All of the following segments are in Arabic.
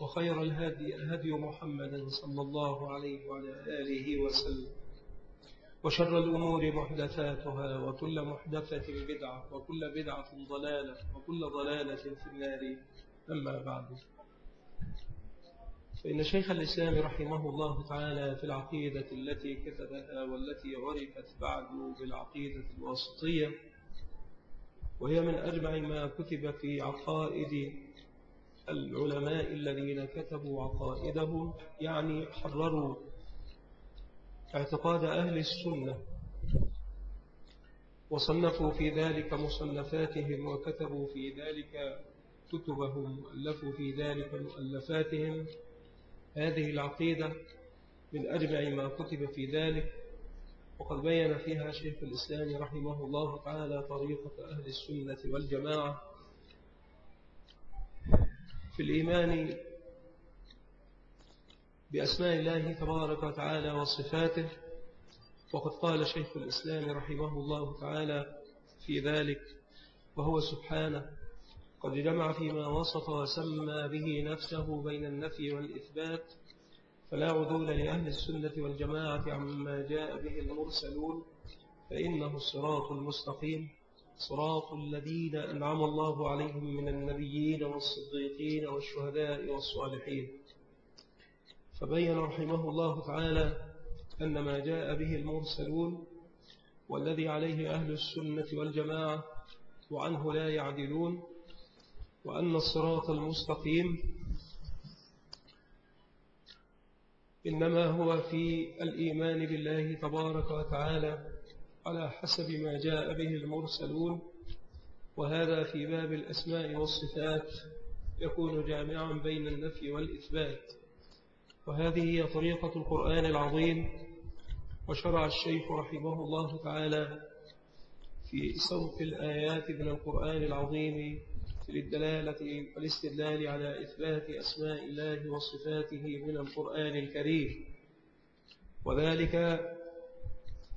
وخير الهدي هدي محمد صلى الله عليه وعلى آله وسلم. وشر الأمور محدثاتها وكل محدثة بدعة وكل بدعة ضلالة وكل ضلالة في النار. أما بعد. فإن شيخ الإسلام رحمه الله تعالى في العقيدة التي كتبها والتي عرفت بعد بالعقيدة الواسطية وهي من أجمع ما كتب في عقائد العلماء الذين كتبوا عقائدهم يعني حرروا اعتقاد أهل السنة وصنفوا في ذلك مصنفاتهم وكتبوا في ذلك كتبهم ألفوا في ذلك مؤلفاتهم. هذه العقيدة من أجمع ما كتب في ذلك. وقد بين فيها شيخ الإسلام رحمه الله تعالى طريقة أهل السنة والجماعة. في الإيمان بأسماء الله تبارك وتعالى وصفاته وقد قال شيخ الإسلام رحمه الله تعالى في ذلك وهو سبحانه قد جمع فيما وصف وسمى به نفسه بين النفي والإثبات فلا عدول لأهل السنة والجماعة عما جاء به المرسلون فإنه الصراط المستقيم. صراط الذين أنعم الله عليهم من النبيين والصديقين والشهداء والصالحين. فبين رحمه الله تعالى أن ما جاء به المرسلون والذي عليه أهل السنة والجماعة وعنه لا يعدلون وأن الصراط المستقيم إنما هو في الإيمان بالله تبارك وتعالى على حسب ما جاء به المرسلون وهذا في باب الأسماء والصفات يكون جامعا بين النفي والإثبات. وهذه هي طريقة القرآن العظيم وشرع الشيخ رحمه الله تعالى في صوت الآيات من القرآن العظيم للدلالة والاستدلال على إثبات أسماء الله وصفاته من القرآن الكريم. وذلك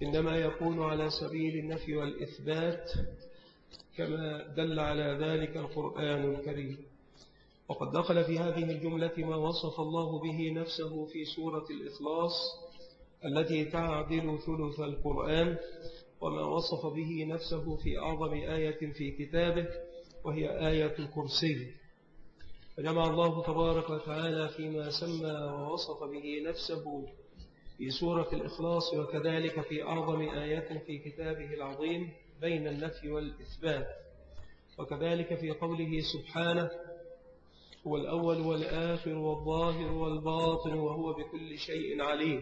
إنما يكون على سبيل النفي والإثبات كما دل على ذلك القرآن الكريم. وقد دخل في هذه الجملة ما وصف الله به نفسه في سورة الإخلاص التي تعدل ثلث القرآن وما وصف به نفسه في أعظم آية في كتابه وهي آية الكرسي. فجمع الله تبارك وتعالى فيما سمى ووصف به نفسه في سورة الإخلاص وكذلك في أعظم آيات في كتابه العظيم بين النفي والإثبات. وكذلك في قوله سبحانه هو الأول والآخر والظاهر والباطن وهو بكل شيء عليم.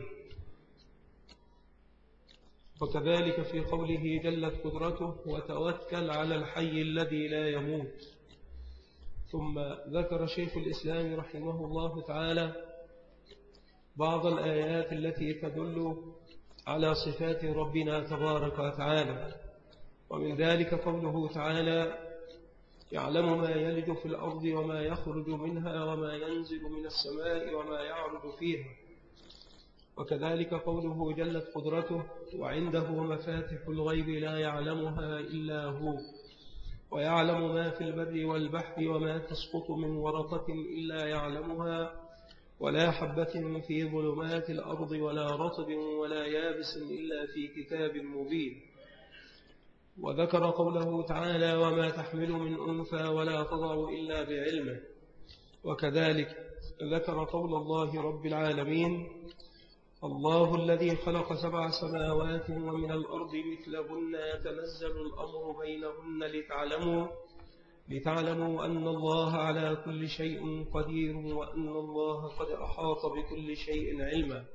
وكذلك في قوله جلت قدرته وتوكل على الحي الذي لا يموت. ثم ذكر شيخ الإسلام رحمه الله تعالى بعض الآيات التي تدل على صفات ربنا تبارك وتعالى. ومن ذلك قوله تعالى يعلم ما يلج في الأرض وما يخرج منها وما ينزل من السماء وما يعرض فيها. وكذلك قوله جلت قدرته وعنده مفاتح الغيب لا يعلمها إلا هو. ويعلم ما في البر والبحر وما تسقط من ورقة إلا يعلمها. ولا حبة في ظلمات الأرض ولا رطب ولا يابس إلا في كتاب مبين. وذكر قوله تعالى وما تحمل من أنثى ولا تضع إلا بعلمه. وكذلك ذكر قول الله رب العالمين الله الذي خلق سبع سماوات ومن الأرض مثلهن يتنزل الأمر بينهن لتعلموا لتعلموا أن الله على كل شيء قدير وأن الله قد أحاط بكل شيء علما.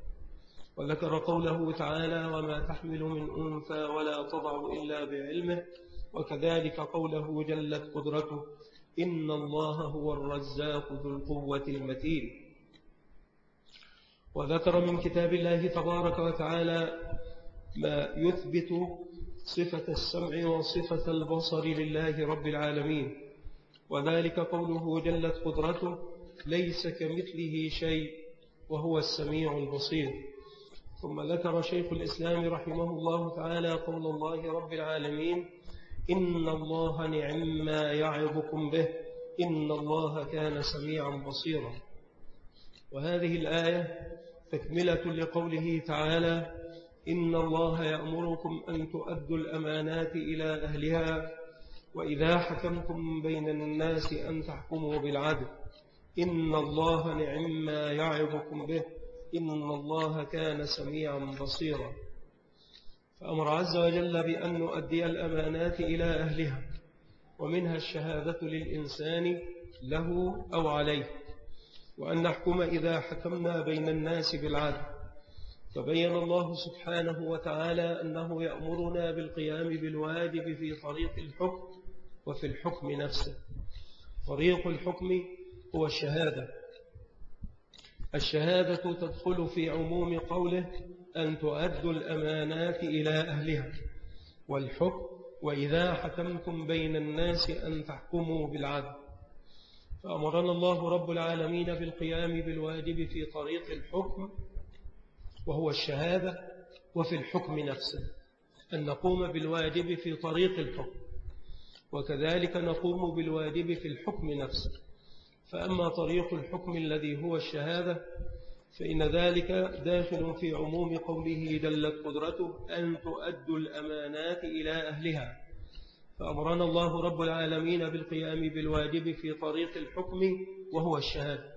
وذكر قوله تعالى وما تحمل من أنثى ولا تضع إلا بعلمه. وكذلك قوله جلت قدرته إن الله هو الرزاق ذو القوة المتين. وذكر من كتاب الله تبارك وتعالى ما يثبت صفة السمع وصفة البصر لله رب العالمين. وذلك قوله جلت قدرته ليس كمثله شيء وهو السميع البصير. ثم ذكر شيخ الإسلام رحمه الله تعالى قول الله رب العالمين إن الله نعم ما يعظكم به إن الله كان سميعا بصيرا. وهذه الآية تكملة لقوله تعالى إن الله يأمركم أن تؤدوا الأمانات إلى أهلها وإذا حكمتم بين الناس أن تحكموا بالعدل. إن الله نعم ما يعظكم به إن الله كان سميعا بصيرا. فأمر عز وجل بأن نؤدي الأمانات إلى أهلها ومنها الشهادة للإنسان له أو عليه وأن نحكم إذا حكمنا بين الناس بالعدل. فبين الله سبحانه وتعالى أنه يأمرنا بالقيام بالواجب في طريق الحكم وفي الحكم نفسه. طريق الحكم هو الشهادة. الشهادة تدخل في عموم قوله أن تؤدوا الأمانات إلى أهلها. والحكم وإذا حكمتم بين الناس أن تحكموا بالعدل. فأمرنا الله رب العالمين بالقيام بالواجب في طريق الحكم وهو الشهادة وفي الحكم نفسه أن نقوم بالواجب في طريق الحكم وكذلك نقوم بالواجب في الحكم نفسه. فأما طريق الحكم الذي هو الشهادة فإن ذلك داخل في عموم قوله دلت قدرته أن تؤدوا الأمانات إلى أهلها. فأمرنا الله رب العالمين بالقيام بالواجب في طريق الحكم وهو الشهادة.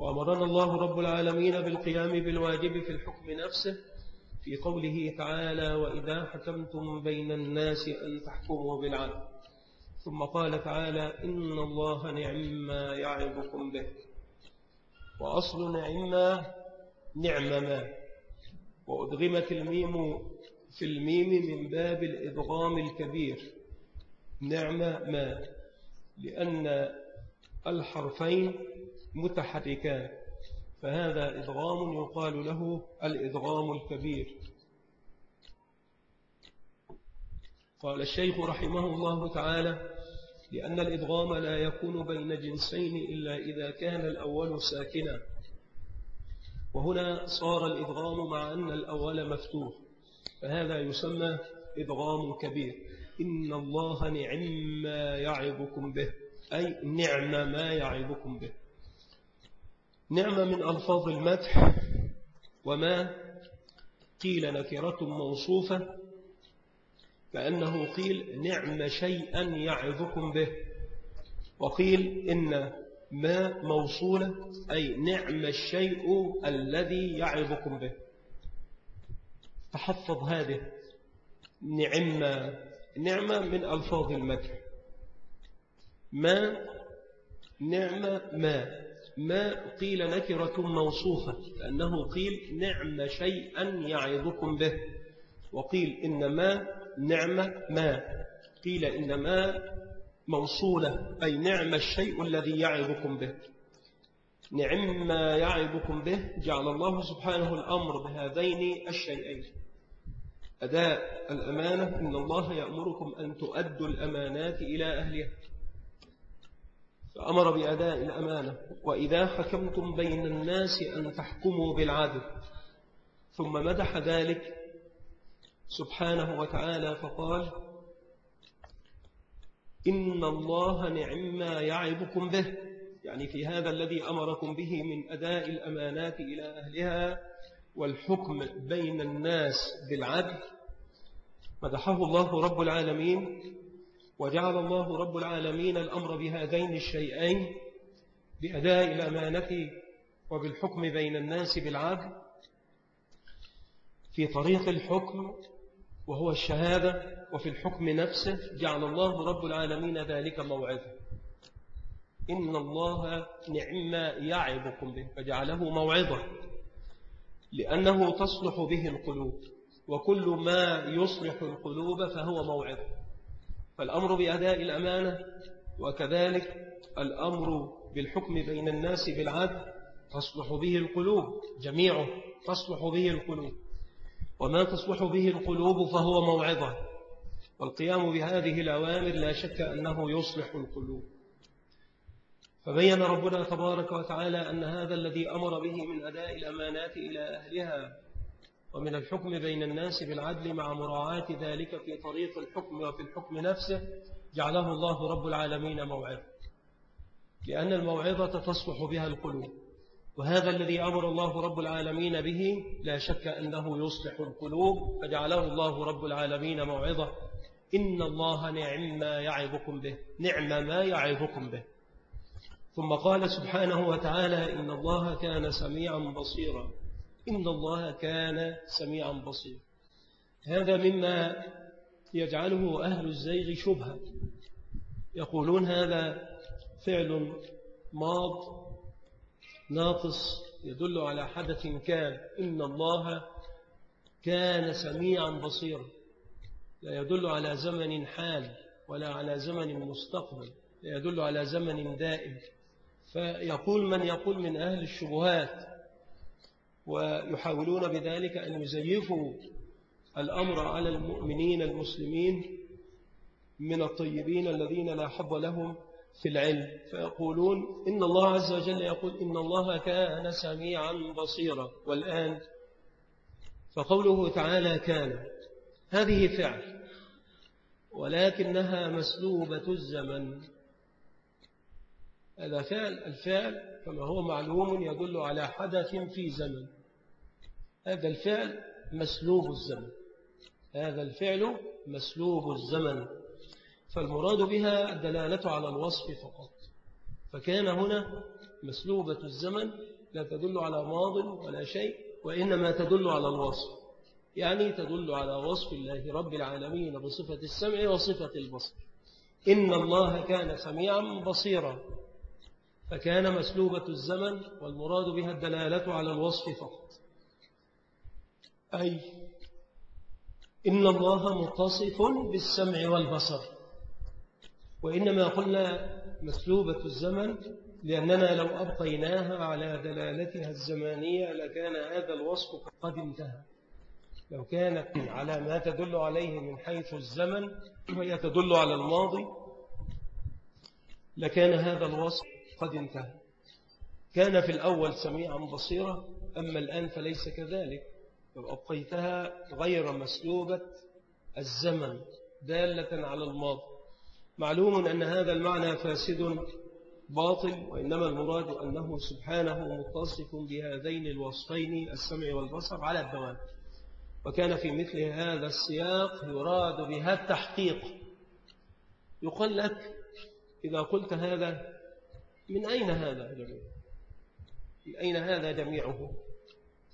وأمرنا الله رب العالمين بالقيام بالواجب في الحكم نفسه في قوله تعالى وإذا حكمتم بين الناس أن تحكموا بالعدل. ثم قال تعالى إن الله نعم ما يعظكم به. وأصل نعم نعم ما. وأدغمت الميم في الميم من باب الإدغام الكبير. نعم ما. لأن الحرفين متحركان فهذا إدغام يقال له الإدغام الكبير. قال الشيخ رحمه الله تعالى لأن الإدغام لا يكون بين جنسين إلا إذا كان الأول ساكنا. وهنا صار الإدغام مع أن الأول مفتوح فهذا يسمى إدغام كبير. إن الله نعم ما يعظكم به أي نعم ما يعظكم به. نعم من ألفاظ المدح وما قيل نكرة موصوفة كأنه قيل نعم شيئا يعظكم به وقيل إن ما موصولة أي نعم الشيء الذي يعظكم به. تحفظ هذه نعمة نعمة من ألفاظ المدح. ما نعمة ما. ما قيل نكرة موصوفة لأنه قيل نعم شيئا يعظكم به. وقيل إنما نعمة ما قيل إنما موصولة أي نعم الشيء الذي يعظكم به. نعم ما يعظكم به جعل الله سبحانه الأمر بهذين الشيئين. أداء الأمانة إن الله يأمركم أن تؤدوا الأمانات إلى أهلها. فأمر بأداء الأمانة. وإذا حكمتم بين الناس أن تحكموا بالعدل. ثم مدح ذلك سبحانه وتعالى فقال إن الله نعم ما يعبكم به. يعني في هذا الذي أمركم به من أداء الأمانات إلى أهلها والحكم بين الناس بالعدل. مدحه الله رب العالمين وجعل الله رب العالمين الأمر بهذين الشيئين بأداء الأمانة وبالحكم بين الناس بالعدل في طريق الحكم وهو الشهادة وفي الحكم نفسه. جعل الله رب العالمين ذلك موعظة إن الله نعم يعظكم به فجعله موعظة لأنه تصلح به القلوب وكل ما يصلح القلوب فهو موعظة. فالأمر بأداء الأمانة وكذلك الأمر بالحكم بين الناس بالعدل تصلح به القلوب جميعه تصلح به القلوب. وما تصلح به القلوب فهو موعظة. والقيام بهذه الأوامر لا شك أنه يصلح القلوب. فبين ربنا تبارك وتعالى أن هذا الذي أمر به من أداء الأمانات إلى أهلها ومن الحكم بين الناس بالعدل مع مراعاة ذلك في طريق الحكم وفي الحكم نفسه جعله الله رب العالمين موعظة. لأن الموعظة تصلح بها القلوب وهذا الذي أمر الله رب العالمين به لا شك أنه يصلح القلوب فجعله الله رب العالمين موعظة. إن الله نعم ما يعظكم به نعم ما يعظكم به. ثم قال سبحانه وتعالى إن الله كان سميعا بصيرا. إن الله كان سميعا بصيرا. هذا مما يجعله أهل الزيغ شبهة يقولون هذا فعل ماض ناقص يدل على حدث كان. إن الله كان سميعا بصيرا. لا يدل على زمن حال ولا على زمن مستقبل. لا يدل على زمن دائم. فيقول من يقول من أهل الشبهات ويحاولون بذلك أن يزيفوا الأمر على المؤمنين المسلمين من الطيبين الذين لا حظ لهم في العلم. فيقولون إن الله عز وجل يقول إن الله كان سميعا بصيرا. والآن فقوله تعالى كان. هذه فعل. ولكنها مسلوبة الزمن. هذا فعل الفعل كما هو معلوم يدل على حدث في زمن. هذا الفعل مسلوب الزمن. هذا الفعل مسلوب الزمن. فالمراد بها الدلالة على الوصف فقط. فكان هنا مسلوبة الزمن لا تدل على ماض ولا شيء وإنما تدل على الوصف. يعني تدل على وصف الله رب العالمين بصفة السمع وصفة البصر. إن الله كان سميعا بصيرا. فكان مسلوبة الزمن والمراد بها الدلالة على الوصف فقط. أي إن الله متصف بالسمع والبصر. وإنما قلنا مسلوبة الزمن لأننا لو أبقيناها على دلالتها الزمانية لكان هذا الوصف قد انتهى. لو كانت على ما تدل عليه من حيث الزمن وهي تدل على الماضي لكان هذا الوصف قد انتهى كان في الأول سميعا بصيرا أما الآن فليس كذلك. أبقيتها غير مسلوبة الزمن دالة على الماضي. معلوم أن هذا المعنى فاسد باطل وإنما المراد أنه سبحانه متصف بهذين الوصفين السمع والبصر على الدوام. وكان في مثل هذا السياق يراد بها التحقيق. يقول لك إذا قلت هذا من أين هذا جميع من أين هذا جميعه؟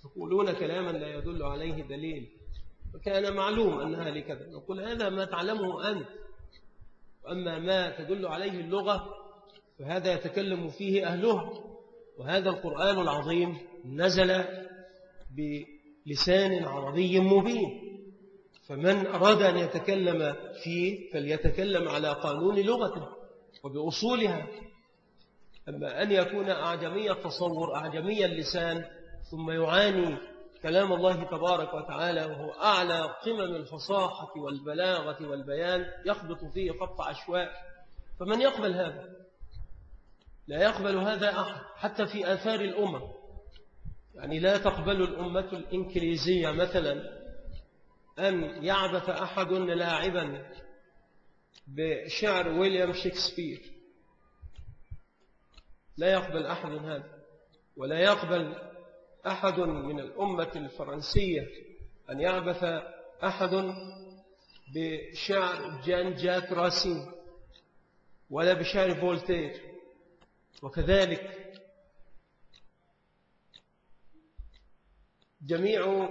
يقولون كلاما لا يدل عليه دليل وكان معلوم أنها لكذا نقول هذا ما تعلمه أنت وأما ما تدل عليه اللغة فهذا يتكلم فيه أهله وهذا القرآن العظيم نزل بلسان عربي مبين. فمن أراد أن يتكلم فيه فليتكلم على قانون لغته وبأصولها. أما أن يكون أعجمي التصور أعجمي اللسان ثم يعاني كلام الله تبارك وتعالى وهو أعلى قمم الفصاحة والبلاغة والبيان يخبط فيه خط عشواء فمن يقبل هذا؟ لا يقبل هذا أحد حتى في آثار الأمم يعني لا تقبل الأمة الإنكليزية مثلا أن يعبث أحد لاعبا بشعر ويليام شكسبير. لا يقبل أحد هذا ولا يقبل أحد من الأمة الفرنسية أن يعبث أحد بشعر جان جاك راسين ولا بشعر فولتير. وكذلك جميع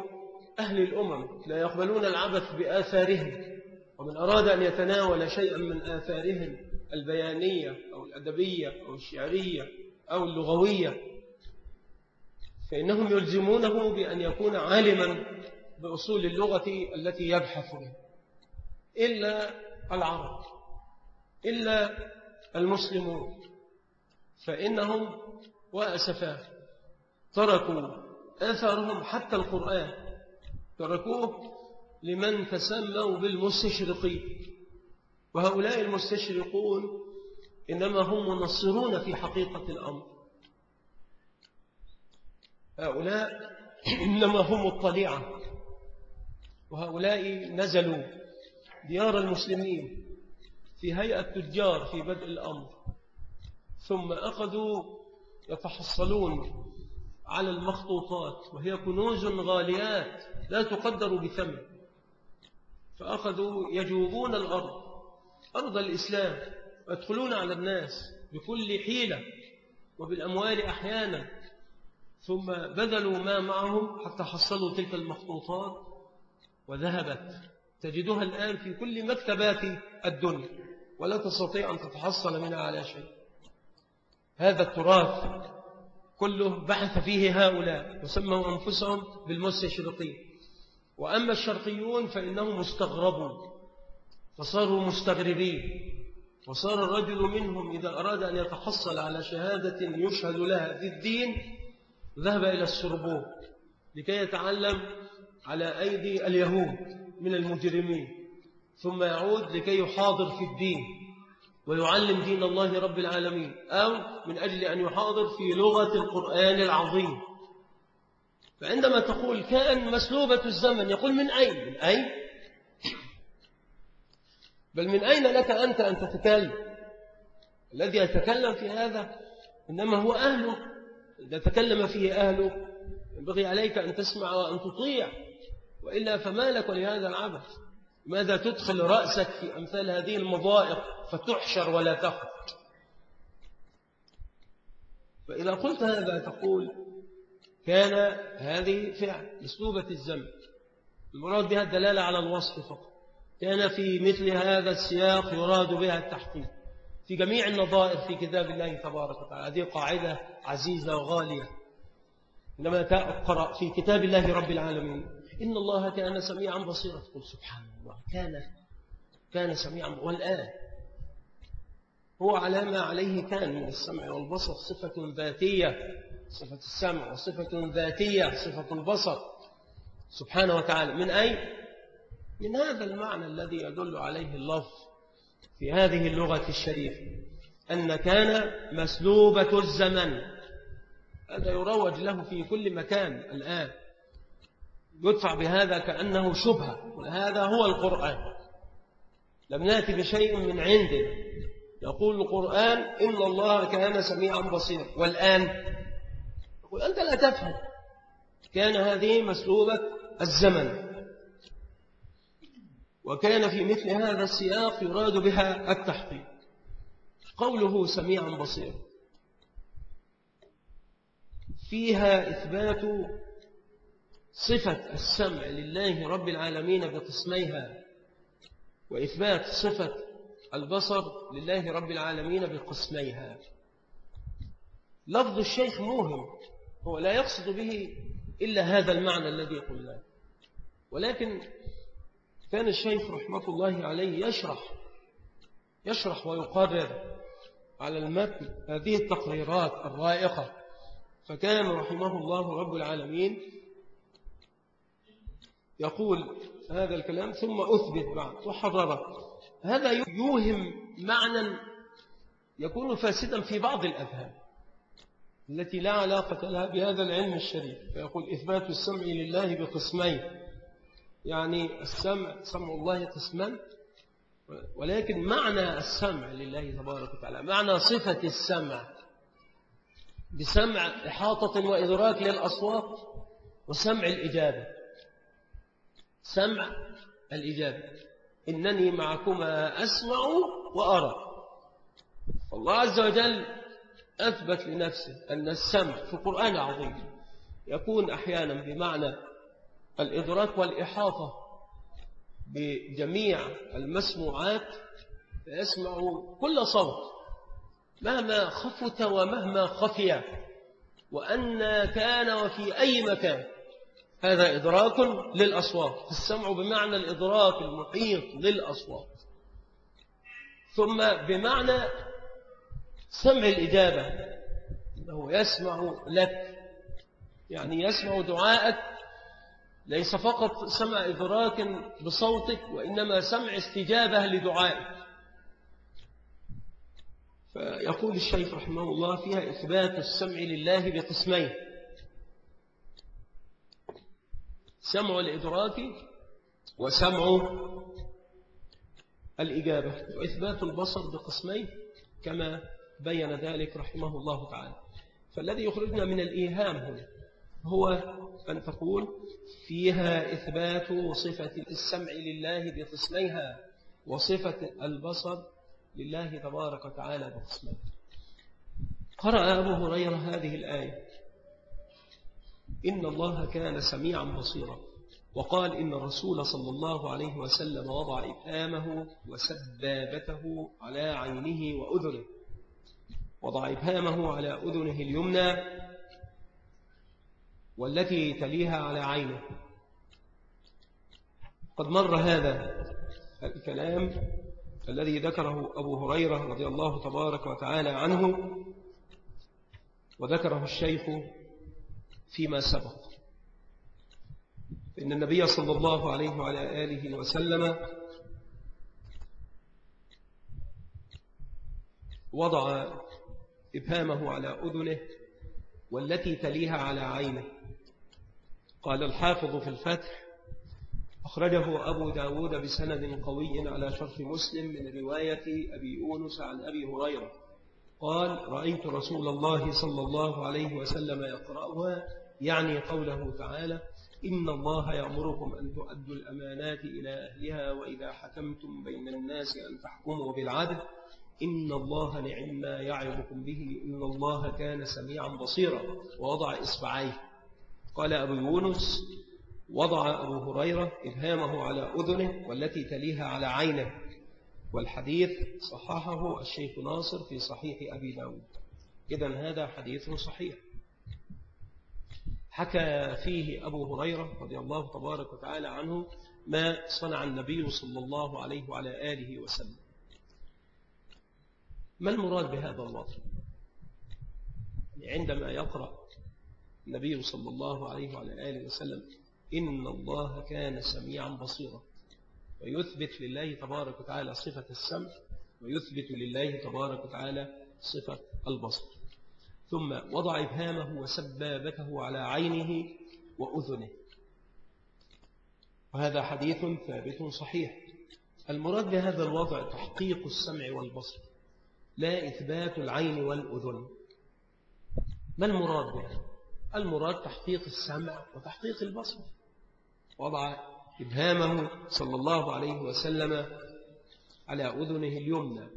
أهل الأمم لا يقبلون العبث بآثارهم ومن أراد أن يتناول شيئا من آثارهم البيانية أو الأدبية أو الشعرية أو اللغوية. فإنهم يلزمونه بأن يكون عالما بأصول اللغة التي يبحث بها. إلا العرب إلا المسلمون. فإنهم وأسفا تركوا أثرهم حتى القرآن. تركوه لمن تسموا بالمستشرقين. وهؤلاء المستشرقون إنما هم منصرون في حقيقة الأمر. هؤلاء إنما هم الطليعة وهؤلاء نزلوا ديار المسلمين في هيئة تجار في بدء الأمر ثم أخذوا يتحصلون على المخطوطات وهي كنوز غاليات لا تقدر بثمن فأخذوا يجوبون الأرض أرض الإسلام ويدخلون على الناس بكل حيلة وبالأموال أحيانا ثم بذلوا ما معهم حتى حصلوا تلك المخطوطات وذهبت. تجدها الآن في كل مكتبات الدنيا ولا تستطيع أن تتحصل منها على شيء. هذا التراث كله بحث فيه هؤلاء وسموا أنفسهم بالمستشرقين. وأما الشرقيون فإنهم مستغربون. فصاروا مستغربين. وصار الرجل منهم إذا أراد أن يتحصل على شهادة يشهد لها في الدين ذهب إلى السربون لكي يتعلم على أيدي اليهود من المجرمين. ثم يعود لكي يحاضر في الدين ويعلم دين الله رب العالمين أو من أجل أن يحاضر في لغة القرآن العظيم. فعندما تقول كأن مسلوبة الزمن يقول من أين؟ من أين؟ بل من أين لك أنت أن تتكلم؟ الذي يتكلم في هذا إنما هو أهله. إذا تكلم فيه أهله ينبغي عليك أن تسمع وأن تطيع. وإلا فما لك ولهذا العبث؟ ماذا تدخل رأسك في أمثال هذه المضائق فتحشر ولا تخرج فإذا قلت هذا تقول كان هذه فعل أسلوبة الزمن. المراد بها الدلالة على الوصف فقط. كان في مثل هذا السياق يراد بها التحقيق في جميع النظائر في كتاب الله تبارك وتعالى. هذه قاعدة عزيزة وغالية. عندما تقرأ في كتاب الله رب العالمين إن الله كان سميعا بصيرا. تقول سبحان الله. كان كان سميعا. والآن هو على ما عليه كان من السمع والبصر صفة ذاتية صفة السمع وصفة ذاتية صفة البصر. سبحانه وتعالى. من أي؟ من هذا المعنى الذي يدل عليه اللفظ في هذه اللغة الشريفة؟ أن كان مسلوبة الزمن. هذا يروج له في كل مكان الآن. يدفع بهذا كأنه شبهة. وهذا هو القرآن. لم نأتي بشيء من عندنا يقول القرآن إن الله كان سميعا بصيرا. والآن؟ يقول أنت لا تفهم. كان هذه مسلوبة الزمن. وكان في مثل هذا السياق يراد بها التحقيق. قوله سميعا بصيرا. فيها إثبات صفة السمع لله رب العالمين بقسميها وإثبات صفة البصر لله رب العالمين بقسميها. لفظ الشيخ موهم هو لا يقصد به إلا هذا المعنى الذي قلناه. ولكن كان الشيخ رحمة الله عليه يشرح يشرح ويقرر على المتن هذه التقريرات الرائقة. فكان رحمه الله رب العالمين يقول هذا الكلام ثم أثبت بعد وحرره هذا يوهم معنى يكون فاسدا في بعض الأذهان التي لا علاقة لها بهذا العلم الشريف فيقول إثبات السمع لله بقسمين. يعني السمع سمع الله قسمان ولكن معنى السمع لله تبارك وتعالى معنى صفة السمع. بسمع إحاطة وإدراك للأصوات وسمع الإجابة. سمع الإجابة. إنني معكما أسمع وأرى. الله عز وجل أثبت لنفسه أن السمع في القرآن عظيم يكون أحيانا بمعنى الإدراك والإحاطة بجميع المسموعات فيسمع كل صوت مهما خفت ومهما خفي وأن كان وفي أي مكان. هذا إدراك للأصوات السمع بمعنى الإدراك المحيط للأصوات. ثم بمعنى سمع الإجابة أنه يسمع لك يعني يسمع دعاءك ليس فقط سمع إدراك بصوتك وإنما سمع استجابة لدعائك. فيقول الشيخ رحمه الله فيها إثبات السمع لله بقسمين. سمع الإدراك وسمع الإجابة. وإثبات البصر بقسمين كما بين ذلك رحمه الله تعالى. فالذي يخرجنا من الإيهام هنا هو أن تقول فيها إثبات صفة السمع لله بقسميها وصفة البصر لله تبارك وتعالى بقسمين قرأ أبو هريرة هذه الآية. إن الله كان سميعا بصيرا. وقال إن الرسول صلى الله عليه وسلم وضع إبهامه وسبابته على عينه وأذنه. وضع إبهامه على أذنه اليمنى والتي تليها على عينه. قد مر هذا الكلام الذي ذكره أبو هريرة رضي الله تبارك وتعالى عنه وذكره الشيخ فيما سبق. إن النبي صلى الله عليه وعلى آله وسلم وضع إبهامه على أذنه والتي تليها على عينه. قال الحافظ في الفتح أخرجه أبو داود بسند قوي على شرف مسلم من رواية أبي أونس عن أبي هريرة. قال رأيت رسول الله صلى الله عليه وسلم يقرأها يعني قوله تعالى إن الله يأمركم أن تؤدوا الأمانات إلى أهلها وإذا حكمتم بين الناس أن تحكموا بالعدل. إن الله نعم ما يعظكم به إن الله كان سميعا بصيرا ووضع إصبعيه قال أبو يونس وضع أبو هريرة إبهامه على أذنه والتي تليها على عينه والحديث صححه الشيخ ناصر في صحيح أبي داود. إذن هذا حديث صحيح. حكى فيه أبو هريرة رضي الله تبارك وتعالى عنه ما صنع النبي صلى الله عليه وعلى آله وسلم. ما المراد بهذا الوضع عندما يقرأ النبي صلى الله عليه وعلى آله وسلم إن الله كان سميعا بصيرا. ويثبت لله تبارك وتعالى صفة السمع ويثبت لله تبارك وتعالى صفة البصر. ثم وضع إبهامه وسبابته على عينه وأذنه. وهذا حديث ثابت صحيح. المراد بهذا الوضع تحقيق السمع والبصر. لا إثبات العين والأذن. ما المراد به المراد تحقيق السمع وتحقيق البصر. وضع إبهامه صلى الله عليه وسلم على أذنه اليمنى.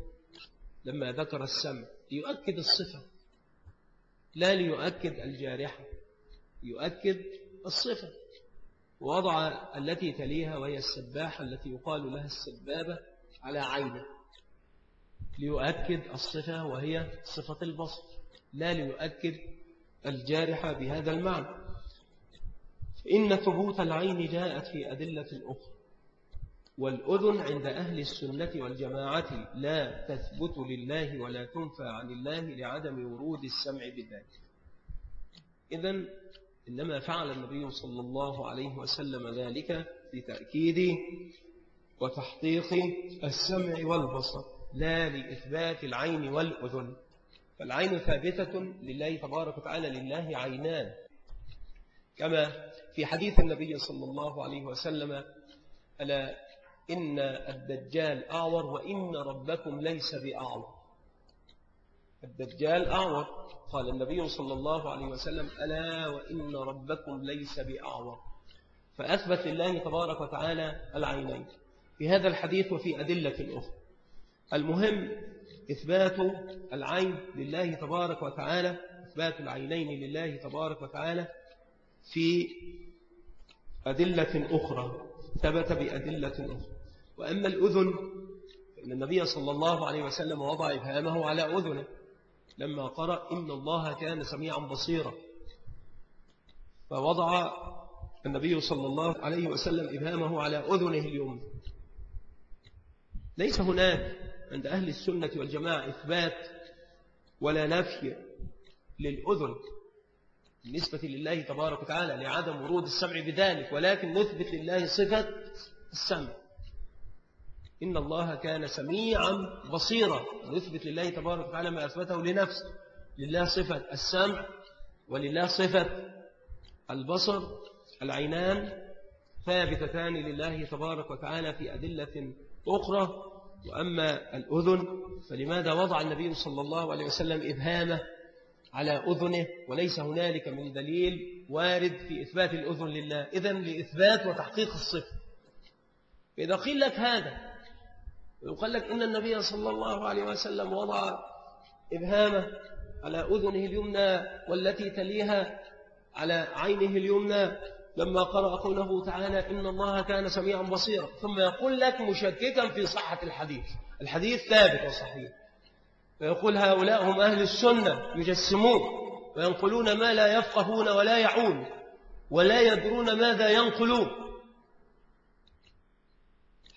لما ذكر السمع ليؤكد الصفة. لا ليؤكد الجارحة يؤكد الصفة. ووضع التي تليها وهي السباحة التي يقال لها السبابة على عينه. ليؤكد الصفة وهي صفة البصر لا ليؤكد الجارحة بهذا المعنى. إن ثبوت العين جاءت في أدلة أخرى والأذن عند أهل السنة والجماعة لا تثبت لله ولا تنفى عن الله لعدم ورود السمع بذلك. إذن إنما فعل النبي صلى الله عليه وسلم ذلك لتأكيد وتحقيق السمع والبصر. لا لإثبات العين والأذن. فالعين ثابتة لله تبارك وتعالى لله عينان. كما في حديث النبي صلى الله عليه وسلم ألا إن الدجال أعور وإن ربكم ليس بأعور. الدجال أعور. قال النبي صلى الله عليه وسلم ألا وإن ربكم ليس بأعور. فأثبت لله تبارك وتعالى العينين. في هذا الحديث وفي أدلة أخرى. المهم إثبات العين لله تبارك وتعالى إثبات العينين لله تبارك وتعالى في أدلة أخرى ثبت بأدلة أخرى. وأما الأذن فإن النبي صلى الله عليه وسلم وضع إبهامه على أذنه لما قرأ إن الله كان سميعا بصيرا. فوضع النبي صلى الله عليه وسلم إبهامه على أذنه اليوم. ليس هناك عند أهل السنة والجماعة إثبات ولا نفي للأذن بالنسبة لله تبارك وتعالى لعدم ورود السمع بذلك ولكن نثبت لله صفة السمع. إن الله كان سميعا بصيرا. نثبت لله تبارك وتعالى ما أثبته لنفسه. لله صفة السمع ولله صفة البصر العينان ثابتتان لله تبارك وتعالى في أدلة أخرى وأما الأذن فلماذا وضع النبي صلى الله عليه وسلم إبهامه على أذنه وليس هنالك من دليل وارد في إثبات الأذن لله؟ إذن لإثبات وتحقيق الصفة. إذا قيل لك هذا ويقال لك إن النبي صلى الله عليه وسلم وضع إبهامه على أذنه اليمنى والتي تليها على عينه اليمنى لما قرأ قوله تعالى إن الله كان سميعا بصيرا ثم يقول لك مشككا في صحة الحديث. الحديث ثابت وصحيح. فيقول هؤلاء هم أهل السنة يجسمون وينقلون ما لا يفقهون ولا يعون ولا يدرون ماذا ينقلون.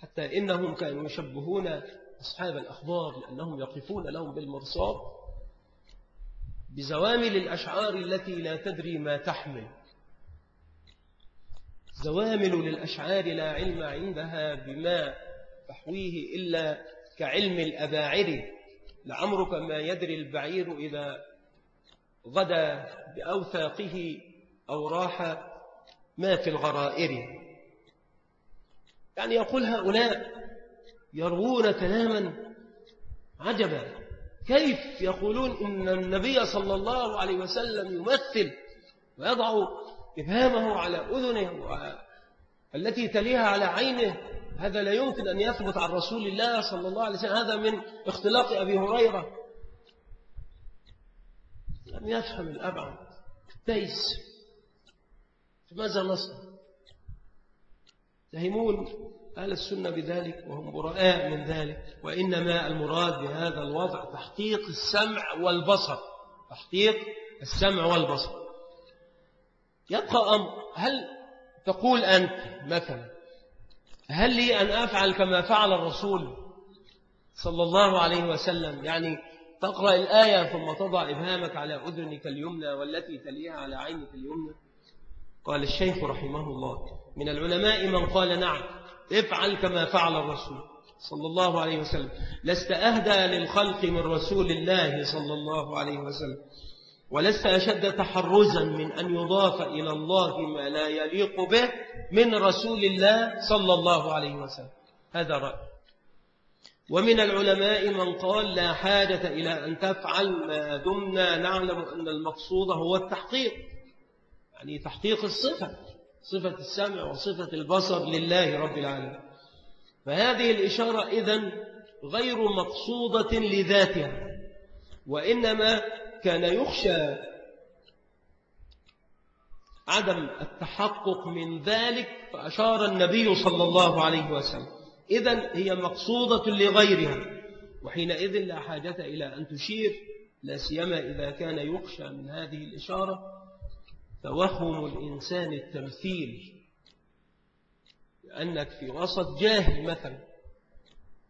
حتى إنهم كانوا يشبهون أصحاب الأخبار لأنهم يقفون لهم بالمرصاد بزوامل الأشعار التي لا تدري ما تحمل. زوامل للأشعار لا علم عندها بما تحويه إلا كعلم الأباعر لعمرك ما يدري البعير إذا غدا بأوثاقه أو راح ما في الغرائر. يعني يقول هؤلاء يروون كلاما عجبا. كيف يقولون إن النبي صلى الله عليه وسلم يمثل ويضع إبهامه على أذنه التي تليها على عينه هذا لا يمكن أن يثبت عن رسول الله صلى الله عليه وسلم. هذا من اختلاق أبي هريرة. لم يفهم الأبعد. تيس. فماذا نصنع؟ تهمون أهل السنة بذلك وهم براء من ذلك. وإنما المراد بهذا الوضع تحقيق السمع والبصر. تحقيق السمع والبصر. يبقى أمر. هل تقول أنت مثلا هل لي أن أفعل كما فعل الرسول صلى الله عليه وسلم؟ يعني تقرأ الآية ثم تضع إبهامك على أذنك اليمنى والتي تليها على عينك اليمنى؟ قال الشيخ رحمه الله من العلماء من قال نعم افعل كما فعل الرسول صلى الله عليه وسلم. لست أهدى للخلق من رسول الله صلى الله عليه وسلم. ولست أشد تحرزا من أن يضاف إلى الله ما لا يليق به من رسول الله صلى الله عليه وسلم. هذا رأي. ومن العلماء من قال لا حاجة إلى أن تفعل ما دمنا نعلم أن المقصود هو التحقيق. يعني تحقيق الصفة صفة السمع وصفة البصر لله رب العالمين. فهذه الإشارة إذن غير مقصودة لذاتها وإنما كان يخشى عدم التحقق من ذلك فأشار النبي صلى الله عليه وسلم. إذن هي مقصودة لغيرها وحينئذ لا حاجة إلى أن تشير لا سيما إذا كان يخشى من هذه الإشارة. توهم الإنسان التمثيل لأنك في وسط جاهل مثلا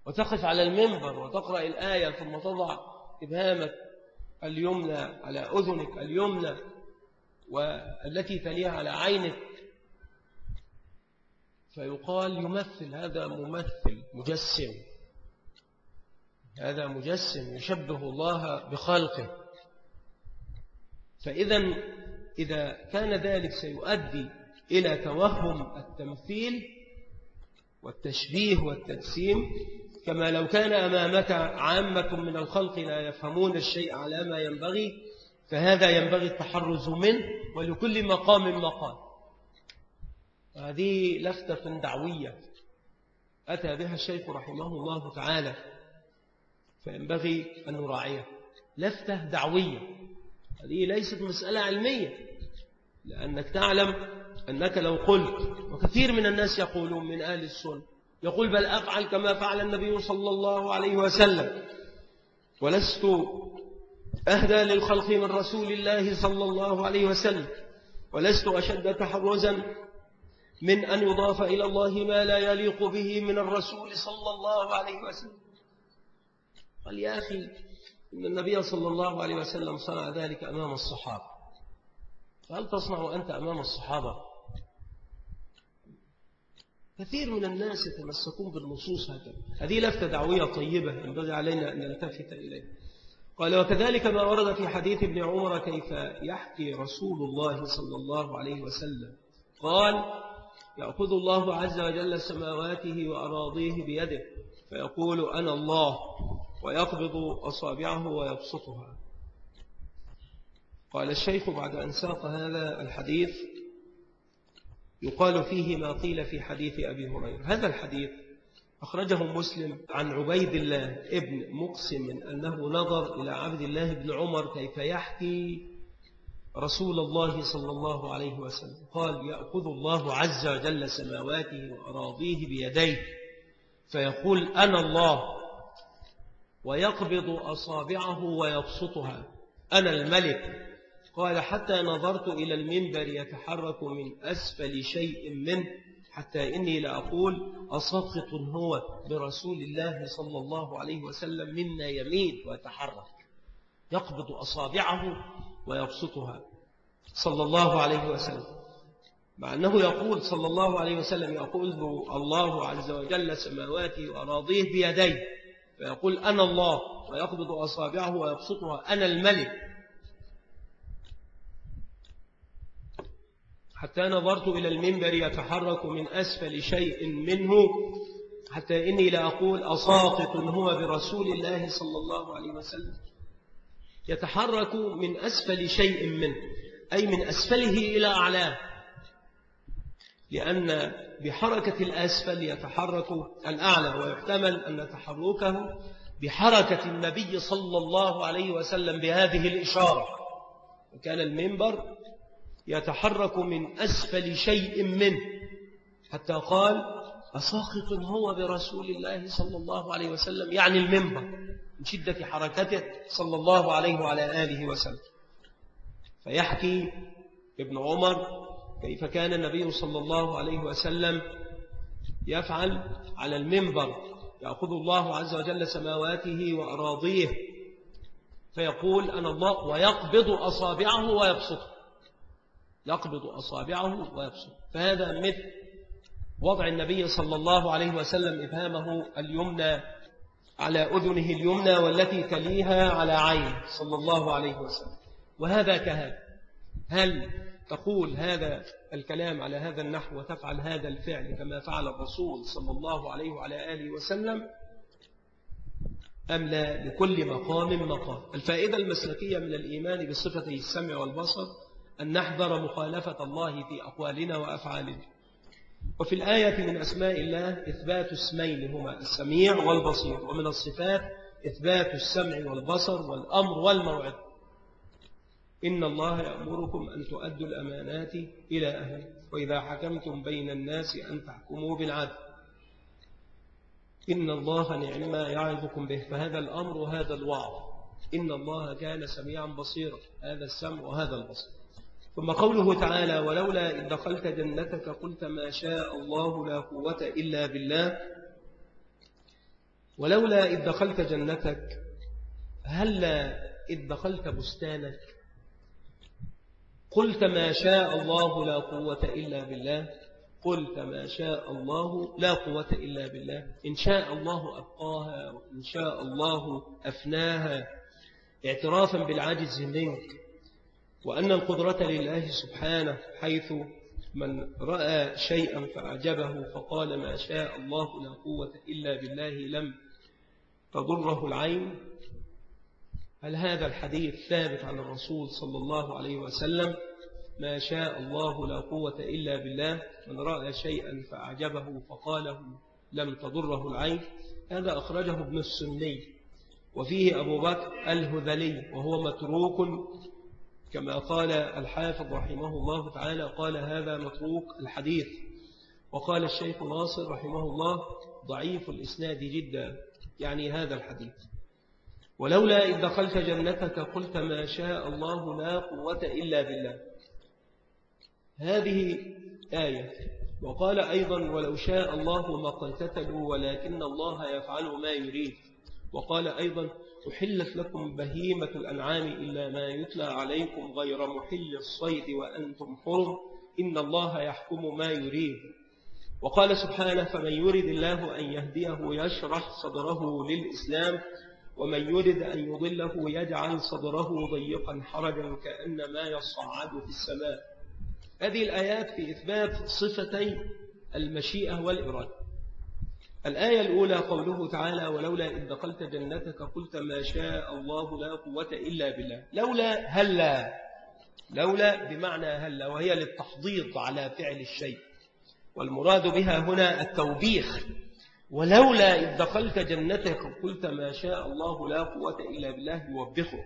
وتقف على المنبر وتقرأ الآية ثم تضع إبهامك اليمنى على أذنك اليمنى والتي تليها على عينك. فيقال يمثل هذا ممثل مجسم. هذا مجسم يشبه الله بخلقه. فإذا إذا كان ذلك سيؤدي إلى توهم التمثيل والتشبيه والتجسيم كما لو كان أمامك عامة من الخلق لا يفهمون الشيء على ما ينبغي فهذا ينبغي التحرز منه ولكل مقام مقام هذه لفتة دعوية أتى بها الشيخ رحمه الله تعالى فينبغي أن نراعيها لفتة دعوية. هذه ليست مسألة علمية لأنك تعلم أنك لو قلت وكثير من الناس يقولون من أهل السنة يقول بل أفعل كما فعل النبي صلى الله عليه وسلم. ولست أهدى للخلق من رسول الله صلى الله عليه وسلم. ولست أشد تحرزا من أن يضاف إلى الله ما لا يليق به من الرسول صلى الله عليه وسلم. قال يا أخي إن النبي صلى الله عليه وسلم صنع ذلك أمام الصحابة. فهل تصنع أنت أمام الصحابة؟ كثير من الناس يتمسكون بالنصوص هكذا. هذه لفتة دعوية طيبة ينبغي علينا أن نلتفت إليها. قال وكذلك ما ورد في حديث ابن عمر كيف يحكي رسول الله صلى الله عليه وسلم. قال يأخذ الله عز وجل سماواته وأراضيه بيده فيقول أنا الله ويقبض أصابعه ويبسطها. قال الشيخ بعد أن ساق هذا الحديث يقال فيه ما قيل في حديث أبي هريرة. هذا الحديث أخرجه مسلم عن عبيد الله ابن مقسم أنه نظر إلى عبد الله بن عمر كيف يحكي رسول الله صلى الله عليه وسلم. قال يأخذ الله عز وجل سماواته وأراضيه بيديه فيقول أنا الله ويقبض أصابعه ويبسطها أنا الملك. قال حتى نظرت إلى المنبر يتحرك من أسفل شيء منه حتى إني لأقول أسقط هو برسول الله صلى الله عليه وسلم منا يمين ويتحرك يقبض أصابعه ويبسطها صلى الله عليه وسلم مع أنه يقول صلى الله عليه وسلم يقول الله عز وجل سماواته وأراضيه بيديه فيقول أنا الله ويقبض أصابعه ويبسطها أنا الملك حتى نظرت إلى المنبر يتحرك من أسفل شيء منه حتى إني لأقول أساقط هو برسول الله صلى الله عليه وسلم. يتحرك من أسفل شيء منه أي من أسفله إلى أعلاه. لأن بحركة الأسفل يتحرك الأعلى ويحتمل أن تحركه بحركة النبي صلى الله عليه وسلم بهذه الإشارة. وكان المنبر يتحرك من أسفل شيء منه. حتى قال أساخط هو برسول الله صلى الله عليه وسلم يعني المنبر من شدة حركته صلى الله عليه وعلى آله وسلم. فيحكي ابن عمر كيف كان النبي صلى الله عليه وسلم يفعل على المنبر يأخذ الله عز وجل سماواته وأراضيه فيقول أنا الله ويقبض أصابعه ويبسطه. يقبض أصابعه ويبسط فهذا مثل وضع النبي صلى الله عليه وسلم إبهامه اليمنى على أذنه اليمنى والتي تليها على عين صلى الله عليه وسلم. وهذا كهذا. هل تقول هذا الكلام على هذا النحو وتفعل هذا الفعل كما فعل الرسول صلى الله عليه وعلى آله وسلم؟ أم لا لكل مقام مقام؟ الفائدة المسلكية من الإيمان بصفة السمع والبصر أن نحذر مخالفة الله في أقوالنا وأفعالنا. وفي الآية من أسماء الله إثبات اسمين هما السميع والبصير ومن الصفات إثبات السمع والبصر والأمر والموعد. إن الله يأمركم أن تؤدوا الأمانات إلى أهل وإذا حكمتم بين الناس أن تحكموا بالعدل. إن الله نعم يعظكم به فهذا الأمر وهذا الوعظ. إن الله كان سميعا بصيرا هذا السمع وهذا البصير ثم قوله تعالى ولولا إذ دخلت جنتك قلت ما شاء الله لا قوة إلا بالله. ولولا إذ دخلت جنتك هلا إذ دخلت بستانك؟ قلت ما شاء الله لا قوة إلا بالله. قلت ما شاء الله لا قوة إلا بالله. إن شاء الله أبقاها وإن شاء الله أفناها. اعترافا بالعجز منك. وأن القدرة لله سبحانه حيث من رأى شيئا فأعجبه فقال ما شاء الله لا قوة إلا بالله لم تضره العين. هل هذا الحديث ثابت عن الرسول صلى الله عليه وسلم؟ ما شاء الله لا قوة إلا بالله. من رأى شيئا فأعجبه فقاله لم تضره العين. هذا أخرجه ابن السني. وفيه أبو بكر الهذلي وهو متروك كما قال الحافظ رحمه الله تعالى قال هذا متروك الحديث. وقال الشيخ ناصر رحمه الله ضعيف الإسناد جدا يعني هذا الحديث. ولولا إذ دخلت جنتك قلت ما شاء الله لا قوة إلا بالله. هذه آية. وقال أيضا ولو شاء الله ما قتتلوا ولكن الله يفعل ما يريد. وقال أيضا أحلت لكم بهيمة الأنعام إلا ما يتلى عليكم غير محل الصيد وأنتم حرم إن الله يحكم ما يريد. وقال سبحانه فمن يريد الله أن يهديه يشرح صدره للإسلام ومن يريد أن يضله يجعل صدره ضيقا حرجا كأنما يصعد في السماء. هذه الآيات في إثبات صفتي المشيئة والإرادة. الآية الأولى قوله تعالى ولولا إذ دخلت جنتك قلت ما شاء الله لا قوة إلا بالله. لولا هلا لولا بمعنى هلا وهي للتحضيض على فعل الشيء. والمراد بها هنا التوبيخ ولولا إذ دخلت جنتك قلت ما شاء الله لا قوة إلا بالله يوبخه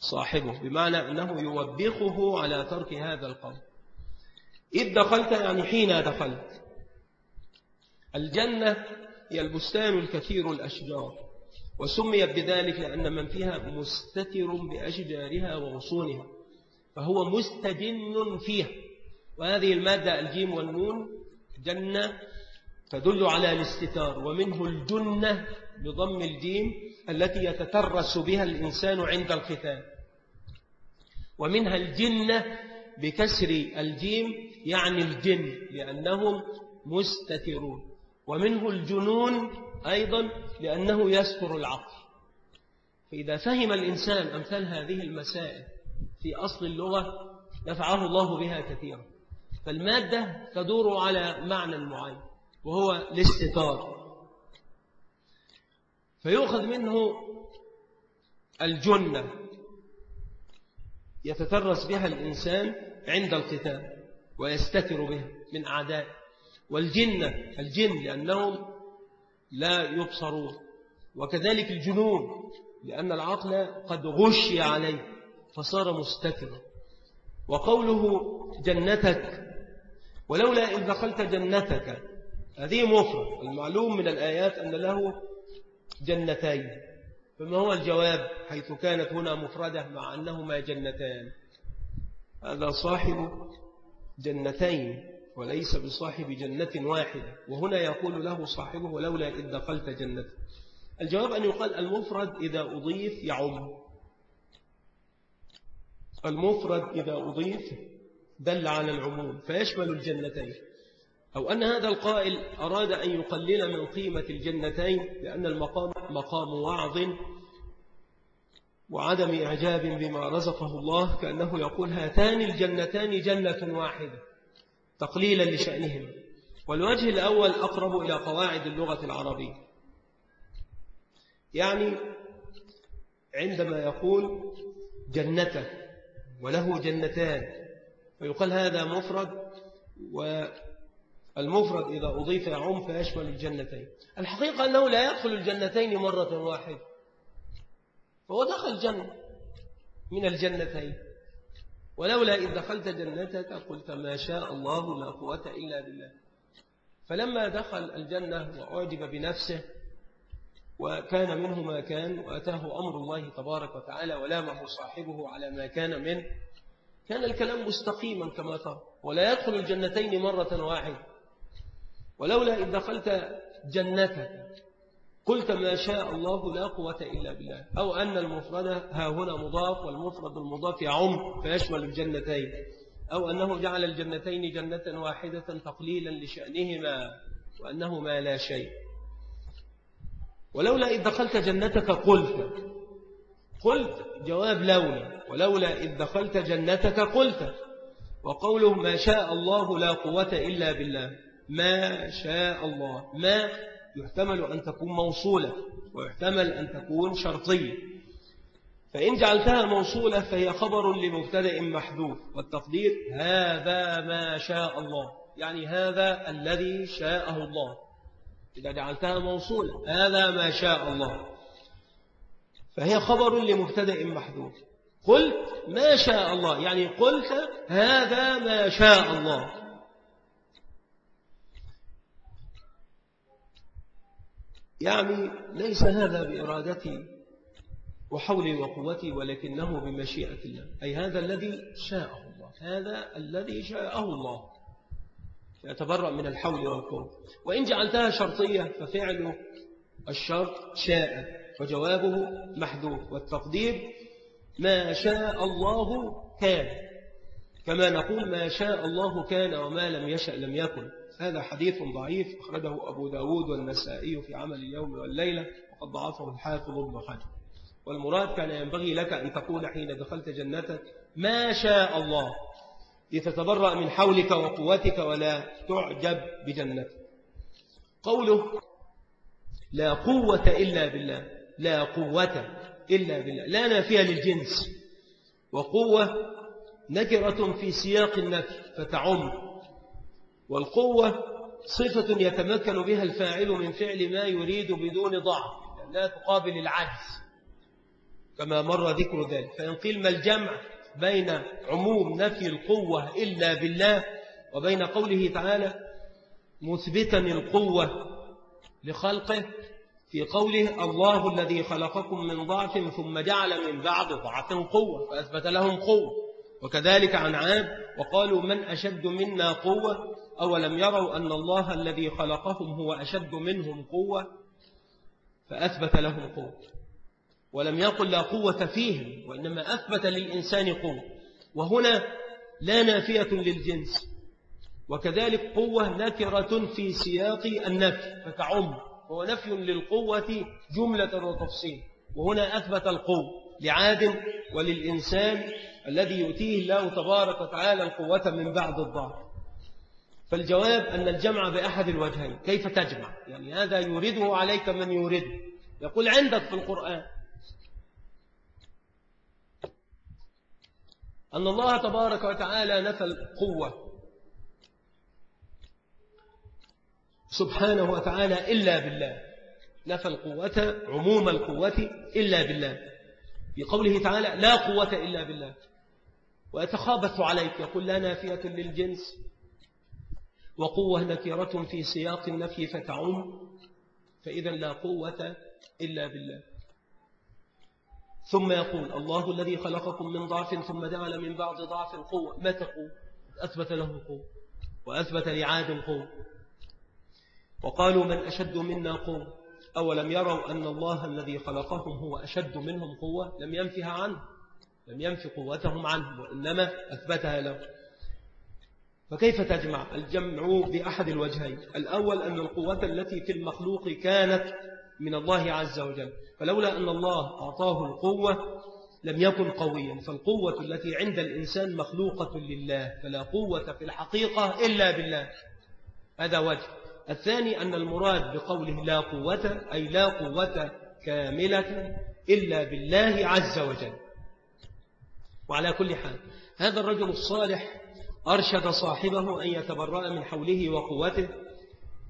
صاحبه بمعنى أنه يوبخه على ترك هذا القول. إذ دخلت يعني حين دخلت. الجنة هي البستان الكثير الأشجار وسميت بذلك لأن من فيها مستتر بأشجارها وغصونها فهو مستجن فيها. وهذه المادة الجيم والنون جنة تدل على الاستتار ومنه الجنة بضم الجيم التي يتترس بها الإنسان عند الختان ومنها الجنة بكسر الجيم يعني الجن لأنهم مستترون. ومنه الجنون أيضا لأنه يستر العقل. فإذا فهم الإنسان أمثال هذه المسائل في أصل اللغة نفعه الله بها كثيرا. فالمادة تدور على معنى معين وهو الاستطار فيؤخذ منه الجنة. يتترس بها الإنسان عند القتال ويستتر بها من أعدائه. والجنة الجن لأنهم لا يبصرون وكذلك الجنون لأن العقل قد غشي عليه فصار مستترا. وقوله جنتك ولولا إذ دخلت جنتك هذه مفرد المعلوم من الآيات أن له جنتين فما هو الجواب حيث كانت هنا مفردة مع أنهما جنتان؟ هذا صاحب جنتين. وليس بصاحب جنة واحدة. وهنا يقول له صاحبه ولولا إذ دخلت جنة الجواب أن يقال المفرد إذا أضيف يعم. المفرد إذا أضيف دل على العموم فيشمل الجنتين. أو أن هذا القائل أراد أن يقلل من قيمة الجنتين لأن المقام مقام وعظ وعدم إعجاب بما رزقه الله كأنه يقول هاتان الجنتان جنة واحدة. تقليلا لشأنهم. والوجه الأول أقرب إلى قواعد اللغة العربية. يعني عندما يقول جنته وله جنتان فيقال هذا مفرد والمفرد إذا أضيف يعم فيشمل الجنتين. الحقيقة أنه لا يدخل الجنتين مرة واحدة فهو دخل جنة من الجنتين. ولولا إذ دخلت جنتك قلت ما شاء الله لا قوة إلا بالله. فلما دخل الجنة وأعجب بنفسه وكان منه ما كان وأتاه أمر الله تبارك وتعالى ولامه صاحبه على ما كان منه كان الكلام مستقيما كما ترى ولا يدخل الجنتين مرة واحدة. ولولا إذ دخلت جنتك قلت ما شاء الله لا قوة إلا بالله. أو أن المفرد ها هنا مضاف والمفرد المضاف يعم فيشمل الجنتين. أو أنه جعل الجنتين جنة واحدة تقليلا لشأنهما وأنهما لا شيء. ولولا إذ دخلت جنتك قلت. قلت جواب لولا. ولولا إذ دخلت جنتك قلت. وقوله ما شاء الله لا قوة إلا بالله. ما شاء الله. ما يحتمل أن تكون موصولة ويحتمل أن تكون شرطية. فإن جعلتها موصولة فهي خبر لمبتدأ محذوف والتقدير هذا ما شاء الله يعني هذا الذي شاءه الله. إذا جعلتها موصولة هذا ما شاء الله. فهي خبر لمبتدأ محذوف. قلت ما شاء الله يعني قلت هذا ما شاء الله. يعني ليس هذا بإرادتي وحولي وقوتي ولكنه بمشيئة الله. أي هذا الذي شاءه الله. هذا الذي شاءه الله. يتبرأ من الحول والقوة وإن جعلتها شرطية ففعل الشرط شاء. وجوابه محذوف. والتقدير ما شاء الله كان. كما نقول ما شاء الله كان وما لم يشأ لم يكن. هذا حديث ضعيف أخرجه أبو داود والنسائي في عمل اليوم والليلة وقد ضعفه الحافظ ابن حجر. والمراد كان ينبغي لك أن تقول حين دخلت جنتك ما شاء الله لتتبرأ من حولك وقوتك ولا تعجب بجنتك. قوله لا قوة إلا بالله لا قوة إلا بالله. لا نافية للجنس. وقوة نكرة في سياق النفي فتعم. والقوة صفة يتمكن بها الفاعل من فعل ما يريد بدون ضعف لا تقابل العجز كما مر ذكر ذلك. فإن قيل ما الجمع بين عموم نفي القوة إلا بالله وبين قوله تعالى مثبتا القوة لخلقه في قوله الله الذي خلقكم من ضعف ثم جعل من بعد ضعف قوة فأثبت لهم قوة. وكذلك عن عاد وقالوا من أشد منا قوة؟ أولم يروا أن الله الذي خلقهم هو أشد منهم قوة؟ فأثبت لهم قوة. ولم يقل لا قوة فيهم وإنما أثبت للإنسان قوة. وهنا لا نافية للجنس. وكذلك قوة نكرة في سياق النفي فتعم هو نفي للقوة جملة وتفصيل. وهنا أثبت القوة لعاد وللإنسان الذي يؤتيه الله تبارك وتعالى القوة من بعد الضعف فالجواب أن الجمع بأحد الوجهين كيف تجمع؟ يعني هذا يورده عليك من يورده يقول عندك في القرآن أن الله تبارك وتعالى نفى القوة سبحانه وتعالى إلا بالله. نفى القوة عموم القوة إلا بالله. بقوله تعالى لا قوة إلا بالله. ويتخابث عليك يقول لا نافية للجنس وقوة نكرة في سياق النفي فتعم فإذا لا قوة إلا بالله. ثم يقول الله الذي خلقكم من ضعف ثم جعل من بعد ضعف قوة. ما تقول؟ أثبت له قوة وأثبت لعاد قوة. وقالوا من أشد منا قوة؟ أولم يروا أن الله الذي خلقهم هو أشد منهم قوة؟ لم ينفها عنه. لم ينف قوتهم عنه وإنما أثبتها له. فكيف تجمع الجمع بأحد الوجهين؟ الأول أن القوة التي في المخلوق كانت من الله عز وجل فلولا أن الله أعطاه القوة لم يكن قويا. فالقوة التي عند الإنسان مخلوقة لله فلا قوة في الحقيقة إلا بالله. هذا وجه. الثاني أن المراد بقوله لا قوة أي لا قوة كاملة إلا بالله عز وجل. وعلى كل حال هذا الرجل الصالح أرشد صاحبه أن يتبرأ من حوله وقوته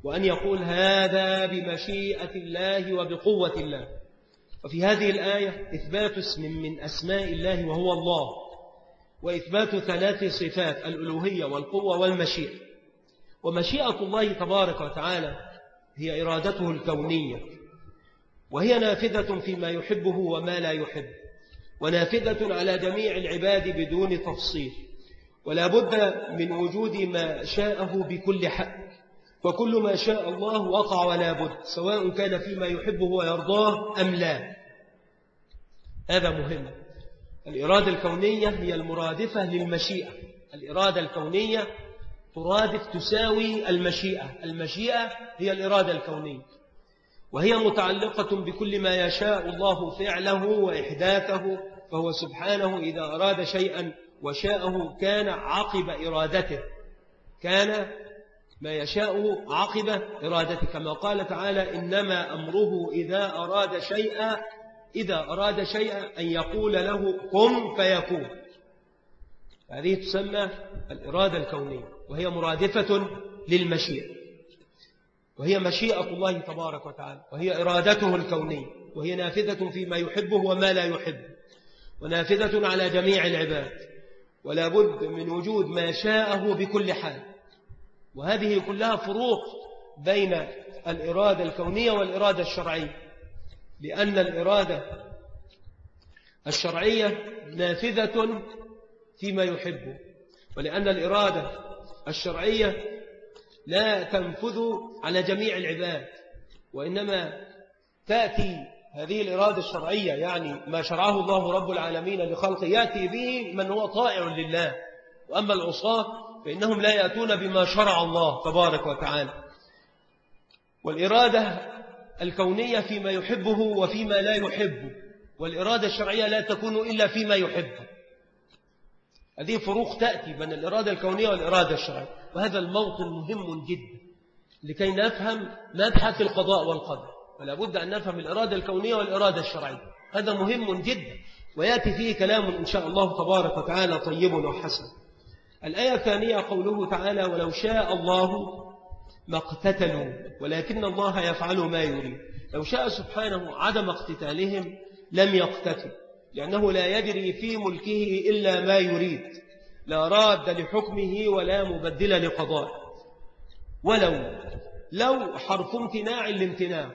وأن يقول هذا بمشيئة الله وبقوة الله. وفي هذه الآية إثبات اسم من أسماء الله وهو الله وإثبات ثلاث صفات الألوهية والقوة والمشيئة. ومشيئة الله تبارك وتعالى هي إرادته الكونية وهي نافذة فيما يحبه وما لا يحب. ونافذة على جميع العباد بدون تفصيل. ولا بد من وجود ما شاءه بكل حق. وكل ما شاء الله وقع ولا بد سواء كان فيما يحبه ويرضاه أم لا. هذا مهم. الإرادة الكونية هي المرادفة للمشيئة. الإرادة الكونية ترادف تساوي المشيئة. المشيئة هي الإرادة الكونية. وهي متعلقة بكل ما يشاء الله فعله وإحداثه. فهو سبحانه إذا أراد شيئا وشاءه كان عقب إرادته. كان ما يشاء عقب إرادته. كما قال تعالى إنما أمره إذا أراد شيئا إذا أراد شيئا أن يقول له كن فيكون. هذه تسمى الإرادة الكونية وهي مرادفة للمشيئة. وهي مشيئة الله تبارك وتعالى وهي إرادته الكونية وهي نافذة فيما يحبه وما لا يحب ونافذة على جميع العباد ولا بد من وجود ما شاءه بكل حال. وهذه كلها فروق بين الإرادة الكونية والإرادة الشرعية لأن الإرادة الشرعية نافذة فيما يحبه ولأن الإرادة الشرعية لا تنفذ على جميع العباد وإنما تأتي هذه الإرادة الشرعية يعني ما شرعه الله رب العالمين لخلقه يأتي به من هو طائع لله. وأما العصاة فإنهم لا يأتون بما شرع الله تبارك وتعالى. والإرادة الكونية فيما يحبه وفيما لا يحبه والإرادة الشرعية لا تكون إلا فيما يحبه هذه فروق تأتي بين الإرادة الكونية والإرادة الشرعية. وهذا الموطن مهم جدا لكي نفهم مبحث القضاء والقدر. فلا بد أن نفهم الإرادة الكونية والإرادة الشرعية. هذا مهم جدا. ويأتي فيه كلام إن شاء الله تبارك وتعالى طيب وحسن. الآية الثانية قوله تعالى ولو شاء الله ما اقتتلوا ولكن الله يفعل ما يريد. لو شاء سبحانه عدم اقتتالهم لم يقتتل لأنه لا يجري في ملكه إلا ما يريد. لا راد لحكمه ولا مبدل لقضاء ولو لو حرف امتناع الامتناع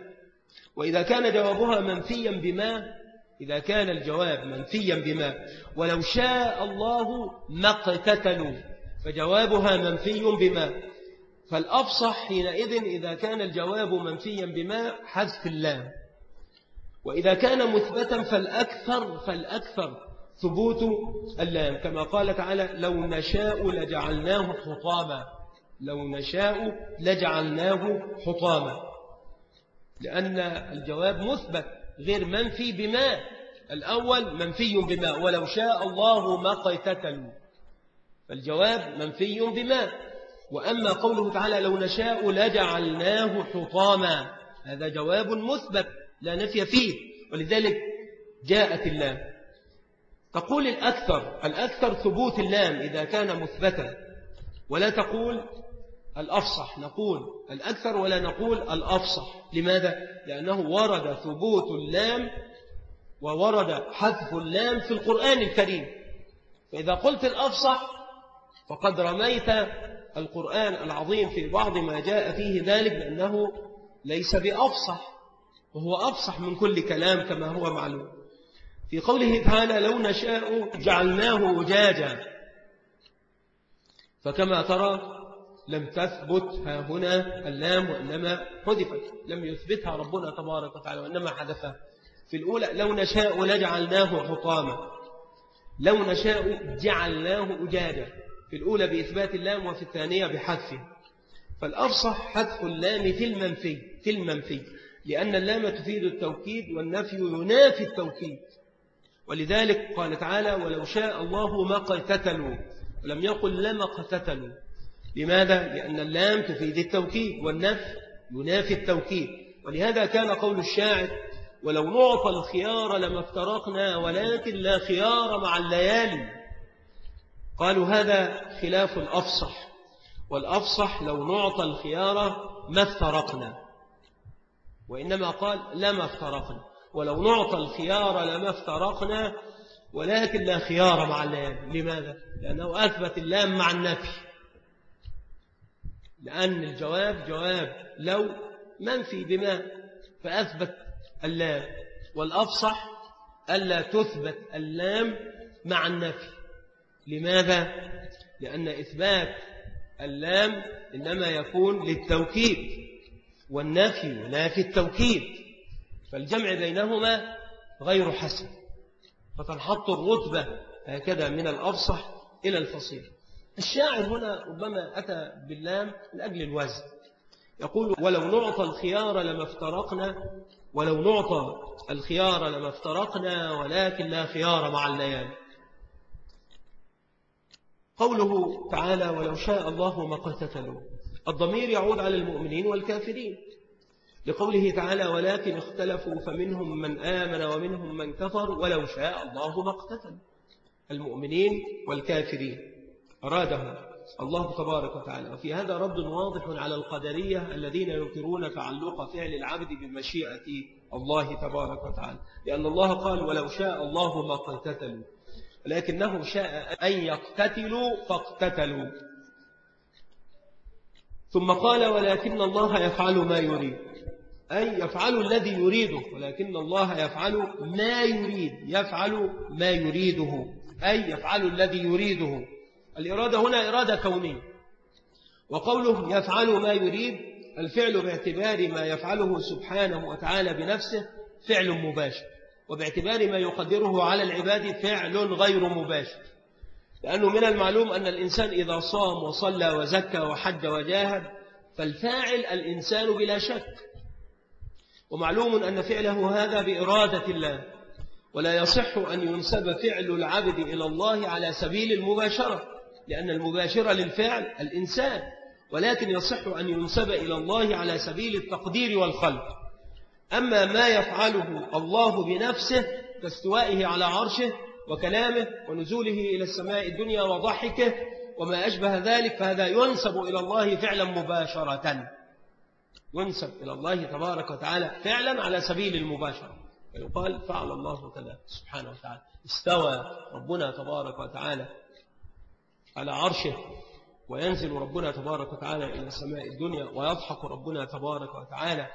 وإذا كان جوابها منفيا بما إذا كان الجواب منفيا بما. ولو شاء الله ما اقتتلوا فجوابها منفي بما. فالأفصح حينئذ إذا كان الجواب منفيا بما حذف اللام. وإذا كان مثبتا فالأكثر فالأكثر ثبوت اللام. كما قال تعالى لو نشاء لجعلناه حطاما. لو نشاء لجعلناه حطاما. لأن الجواب مثبت غير منفي بما. الأول منفي بما ولو شاء الله ما قيتتلوا فالجواب منفي بما. وأما قوله تعالى لو نشاء لجعلناه حطاما. هذا جواب مثبت لا نفي فيه. ولذلك جاءت اللام. تقول الأكثر الأكثر ثبوت اللام إذا كان مثبتا. ولا تقول الأفصح نقول الأكثر ولا نقول الأفصح. لماذا؟ لأنه ورد ثبوت اللام وورد حذف اللام في القرآن الكريم. فإذا قلت الأفصح فقد رميت القرآن العظيم في بعض ما جاء فيه ذلك لأنه ليس بأفصح وهو أفصح من كل كلام كما هو معلوم. في قوله تعالى لو نشاء جعلناه وجاجا فكما ترى لم تثبت ها هنا اللام وإنما حذفت لم يثبتها ربنا تبارك وتعالى وإنما حذفها. في الأولى لو نشاء لجعلناه حطاما. لو نشاء جعلناه أجاجا. في الأولى بإثبات اللام وفي الثانية بحذفه فالأفصح حذف اللام في المنفي في المنفي لأن اللام تفيد التوكيد والنفي ينافي التوكيد. ولذلك قال تعالى ولو شاء الله ما قتتلوا. ولم يقل لما قتتلوا. لماذا؟ لأن اللام تفيد التوكيد والنفي ينافي التوكيد. ولهذا كان قول الشاعر ولو نعطى الخيار لما افترقنا ولكن لا خيار مع الليالي قالوا هذا خلاف الأفصح. والأفصح لو نعطى الخيار ما افترقنا. وإنما قال لما افترقنا. ولو نعطى الخيار لما افترقنا ولكن لا خيار مع اللام لماذا؟ لأنه أثبت اللام مع النفي. لأن الجواب جواب. لو منفي بما فأثبت اللام والأفصح ألا تثبت اللام مع النفي. لماذا؟ لأن إثبات اللام إنما يكون للتوكيد والنفي نافي التوكيد فالجمع بينهما غير حسن فتنحط الرتبة هكذا من الأفصح إلى الفصيح. الشاعر هنا ربما أتى باللام لأجل الوزن. يقول ولو نعطى الخيار لما افترقنا ولو نعطى الخيار لما افترقنا ولكن لا خيار مع الليالي. قوله تعالى ولو شاء الله ما قتتلوا الضمير يعود على المؤمنين والكافرين. لقوله تعالى ولكن اختلفوا فمنهم من آمن ومنهم من كفر ولو شاء الله ما اقتتل المؤمنين والكافرين. أراده الله تبارك وتعالى. وفي هذا رد واضح على القدرية الذين ينكرون تعلق فعل العبد بمشيئة الله تبارك وتعالى. لأن الله قال ولو شاء الله ما قتتلوا لكنه شاء أن يقتتلوا فاقتتلوا. ثم قال ولكن الله يفعل ما يريد. أي يفعل الذي يريده. ولكن الله يفعل ما يريد. يفعل ما يريده. أي يفعل الذي يريده. الإرادة هنا إرادة كونية. وقوله يفعل ما يريد الفعل باعتبار ما يفعله سبحانه وتعالى بنفسه فعل مباشر. وباعتبار ما يقدره على العباد فعل غير مباشر. لأنه من المعلوم أن الإنسان إذا صام وصلى وزكى وحج وجاهد فالفاعل الإنسان بلا شك. ومعلوم أن فعله هذا بإرادة الله. ولا يصح أن ينسب فعل العبد إلى الله على سبيل المباشرة. لأن المباشرة للفعل الإنسان ولكن يصح أن ينسب إلى الله على سبيل التقدير والخلق. أما ما يفعله الله بنفسه كاستوائه على عرشه وكلامه ونزوله إلى السماء الدنيا وضحكه وما أشبه ذلك فهذا ينسب إلى الله فعلا مباشرة. ينسب إلى الله تبارك وتعالى فعلا على سبيل المباشرة. ويقال فعل الله كذا سبحانه وتعالى. استوى ربنا تبارك وتعالى. على عرشه وينزل ربنا تبارك وتعالى إلى السماء الدنيا ويضحك ربنا تبارك وتعالى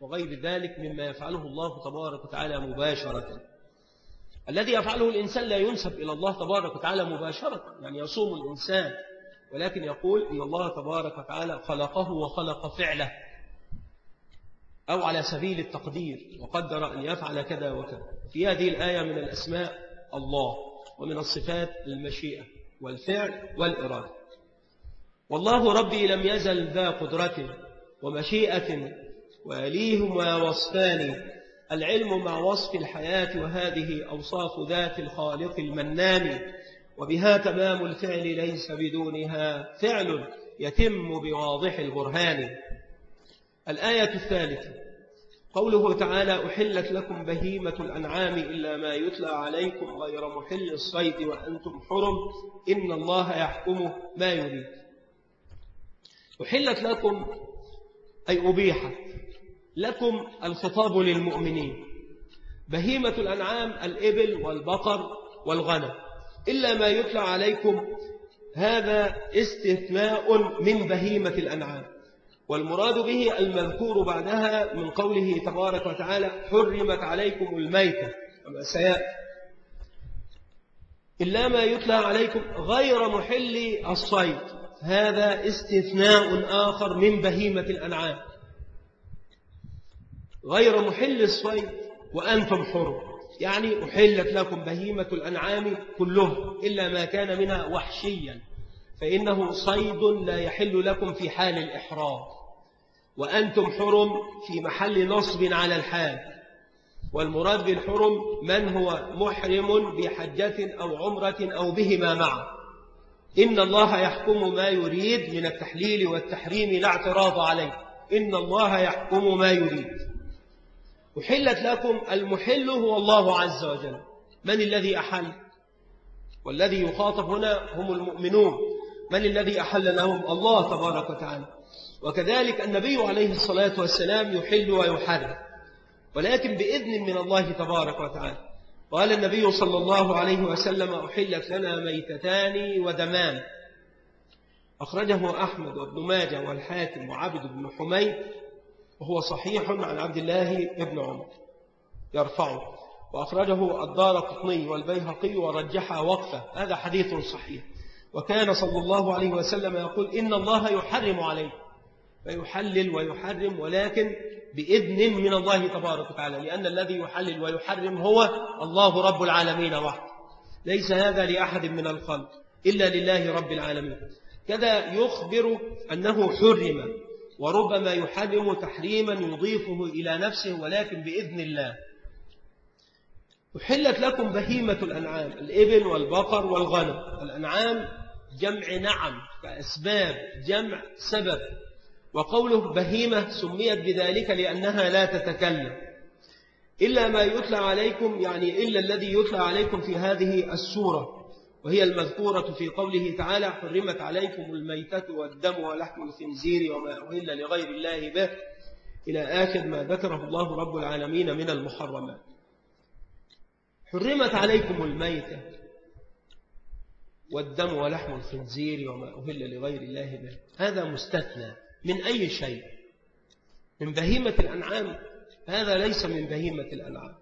وغير ذلك مما يفعله الله تبارك وتعالى مباشرة. الذي يفعله الإنسان لا ينسب إلى الله تبارك وتعالى مباشرة يعني يصوم الإنسان ولكن يقول إن الله تبارك وتعالى خلقه وخلق فعله أو على سبيل التقدير وقدر أن يفعل كذا وكذا. في هذه الآية من الأسماء الله ومن الصفات المشيئة. والفعل والإرادة. والله ربي لم يزل ذا قدرة ومشيئة وليهما وصفان. العلم مع وصف الحياة وهذه أوصاف ذات الخالق المنان. وبها تمام الفعل ليس بدونها فعل يتم بواضح البرهان. الآية الثالثة قوله تعالى أحلت لكم بهيمة الأنعام إلا ما يتلى عليكم غير محل الصيد وأنتم حرم إن الله يحكم ما يريد. أحلت لكم أي أبيحت لكم الخطاب للمؤمنين. بهيمة الأنعام الإبل والبقر والغنم. إلا ما يتلى عليكم هذا استثناء من بهيمة الأنعام. والمراد به المذكور بعدها من قوله تبارك وتعالى حرمت عليكم الميتة. كما سيأتي إلا ما يتلى عليكم غير محل الصيد. هذا استثناء آخر من بهيمة الأنعام. غير محل الصيد وأنتم حر يعني أحلت لكم بهيمة الأنعام كله إلا ما كان منها وحشيا. فإنه صيد لا يحل لكم في حال الإحرام وأنتم حرم في محل نصب على الحال. والمراد بالحرم من هو محرم بحجة أو عمرة أو بهما معا. إن الله يحكم ما يريد من التحليل والتحريم لا اعتراض عليه. إن الله يحكم ما يريد. أحلت لكم المحل هو الله عز وجل. من الذي أحل؟ والذي يخاطب هنا هم المؤمنون. من الذي أحل لهم الله تبارك وتعالى؟ وكذلك النبي عليه الصلاة والسلام يحل ويحرم ولكن بإذن من الله تبارك وتعالى. قال النبي صلى الله عليه وسلم أحلت لنا ميتتان ودمان. أخرجه أحمد وابن ماجه والحاكم وعبد بن حميد وهو صحيح عن عبد الله بن عمر. يرفعه. وأخرجه الدار قطني والبيهقي ورجحها وقفة. هذا حديث صحيح. وكان صلى الله عليه وسلم يقول إن الله يحرم عليه فيحلل ويحرم ولكن بإذن من الله تبارك وتعالى لأن الذي يحلل ويحرم هو الله رب العالمين وحده. ليس هذا لأحد من الخلق إلا لله رب العالمين. كذا يخبر أنه حرم وربما يحرم تحريما يضيفه إلى نفسه ولكن بإذن الله. أحلت لكم بهيمة الأنعام الإبل والبقر والغنم. الأنعام جمع نعم كأسباب جمع سبب. وقوله بهيمة سميت بذلك لأنها لا تتكلم. إلا ما يتلى عليكم يعني إلا الذي يتلى عليكم في هذه السورة وهي المذكورة في قوله تعالى حرمت عليكم الميتة والدم ولحم الخنزير وما أهل لغير الله به إلى آخر ما ذكره الله رب العالمين من المحرمات. حرمت عليكم الميتة. والدم ولحم الخنزير وما أهل لغير الله به. هذا مستثنى من أي شيء؟ من بهيمة الأنعام؟ هذا ليس من بهيمة الأنعام.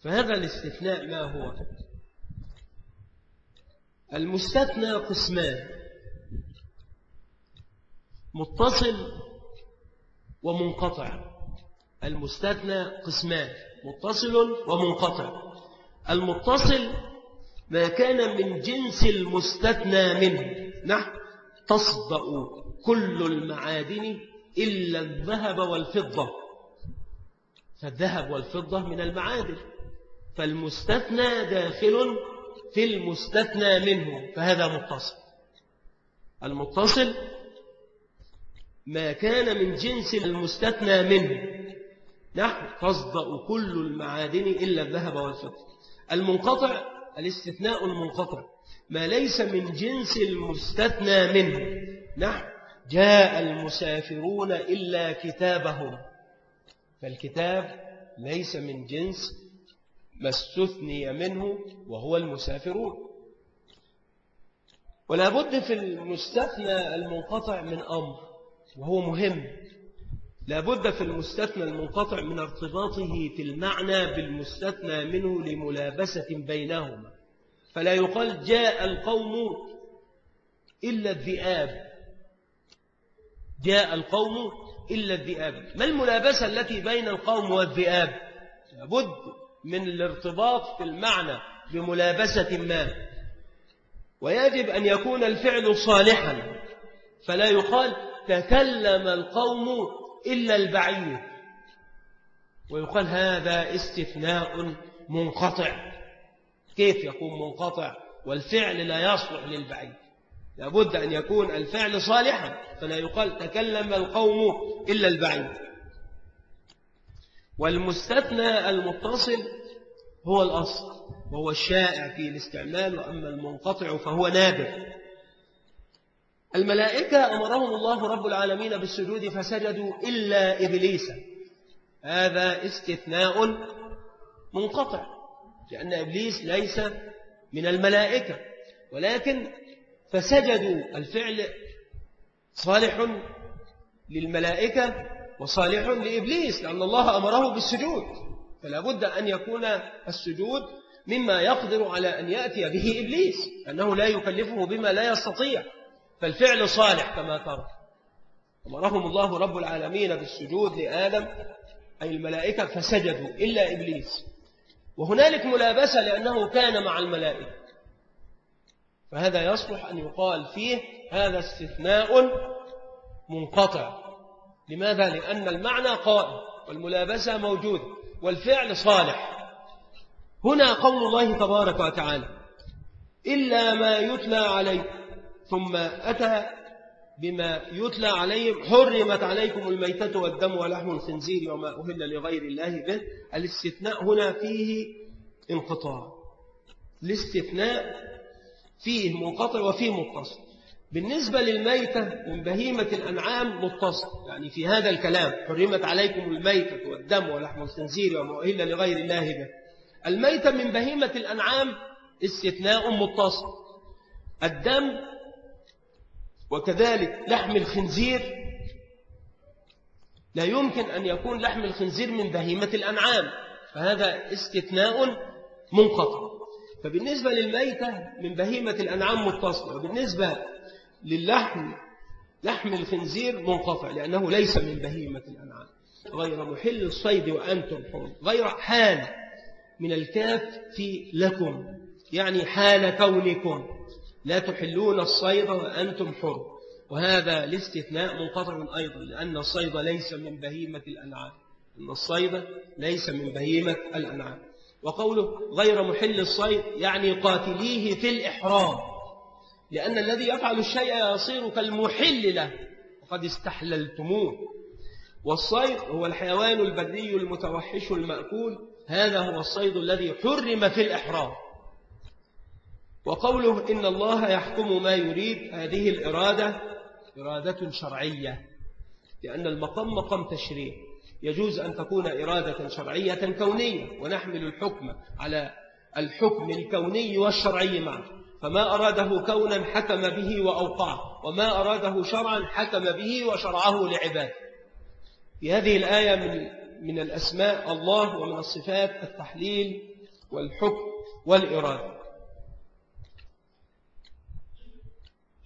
فهذا الاستثناء ما هو؟ المستثنى قسمان متصل ومنقطع. المستثنى قسمان متصل ومنقطع. المتصل ما كان من جنس المستثنى منه. نحن تصدأ كل المعادن إلا الذهب والفضة. فالذهب والفضة من المعادن. فالمستثنى داخل في المستثنى منه. فهذا متصل. المتصل ما كان من جنس المستثنى منه. نحن تصدأ كل المعادن إلا الذهب والفضة. المنقطع الاستثناء المنقطع ما ليس من جنس المستثنى منه. نحن جاء المسافرون إلا كتابهم. فالكتاب ليس من جنس ما استثني منه وهو المسافرون. ولا بد في المستثنى المنقطع من أمر وهو مهم. لا بد في المستثنى المنقطع من ارتباطه في المعنى بالمستثنى منه لملابسة بينهما. فلا يقال جاء القوم إلا الذئاب. جاء القوم إلا الذئاب. ما الملابسة التي بين القوم والذئاب؟ لابد من الارتباط في المعنى بملابسة ما. ويجب أن يكون الفعل صالحا. فلا يقال تكلم القوم إلا البعير. ويقال هذا استثناء منقطع. كيف يكون منقطع؟ والفعل لا يصلح للبعيد لابد أن يكون الفعل صالحا. فلا يقال تكلم القوم إلا البعيد والمستثنى المتصل هو الأصل وهو الشائع في الاستعمال. وأما المنقطع فهو نادر. الملائكة أمرهم الله رب العالمين بالسجود فسجدوا إلا إبليس. هذا استثناء منقطع لأن إبليس ليس من الملائكة ولكن فسجدوا الفعل صالح للملائكة وصالح لإبليس لأن الله أمره بالسجود. فلا بد أن يكون السجود مما يقدر على أن يأتي به إبليس أنه لا يكلفه بما لا يستطيع. فالفعل صالح كما ترى. أمرهم الله رب العالمين بالسجود لآدم أي الملائكة فسجدوا إلا إبليس. وهنالك ملابسة لأنه كان مع الملائكة. فهذا يصلح أن يقال فيه هذا استثناء منقطع. لماذا؟ لأن المعنى قائم والملابسة موجودة والفعل صالح. هنا قول الله تبارك وتعالى إلا ما يتلى عليه ثم أتى بما يتلى عليهم حرمت عليكم الميتة والدم ولحم الخنزير وما أهل لغير الله به. الاستثناء هنا فيه انقطاع. الاستثناء فيه منقطع وفيه متصل. بالنسبة للميتة من بهيمة الأنعام متصل. يعني في هذا الكلام حرمت عليكم الميتة والدم ولحم الخنزير وما أهل لغير الله به. الميتة من بهيمة الأنعام استثناء متصل. الدم وكذلك لحم الخنزير. لا يمكن أن يكون لحم الخنزير من بهيمة الأنعام فهذا استثناء منقطع. فبالنسبة للميتة من بهيمة الأنعام متصلة وبالنسبة للحم لحم الخنزير منقطع لأنه ليس من بهيمة الأنعام. غير محل الصيد وأنتم حول غير حال من الكاف في لكم يعني حال كونكم. لا تحلون الصيد وأنتم حر. وهذا الاستثناء منقطع أيضا لأن الصيد ليس من بهيمة الأنعام. أن الصيد ليس من بهيمة الأنعام. وقوله غير محل الصيد يعني قاتليه في الإحرام. لأن الذي يفعل الشيء يصير كالمحل له. وقد استحللتموه. والصيد هو الحيوان البري المتوحش المأكول. هذا هو الصيد الذي حرم في الإحرام. وقوله إن الله يحكم ما يريد هذه الإرادة إرادة شرعية لأن المقام مقام تشريع. يجوز أن تكون إرادة شرعية كونية ونحمل الحكم على الحكم الكوني والشرعي معه. فما أراده كونا حكم به وأوقعه وما أراده شرعا حكم به وشرعه لعباده. في هذه الآية من, من الأسماء الله ومن الصفات التحليل والحكم والإرادة.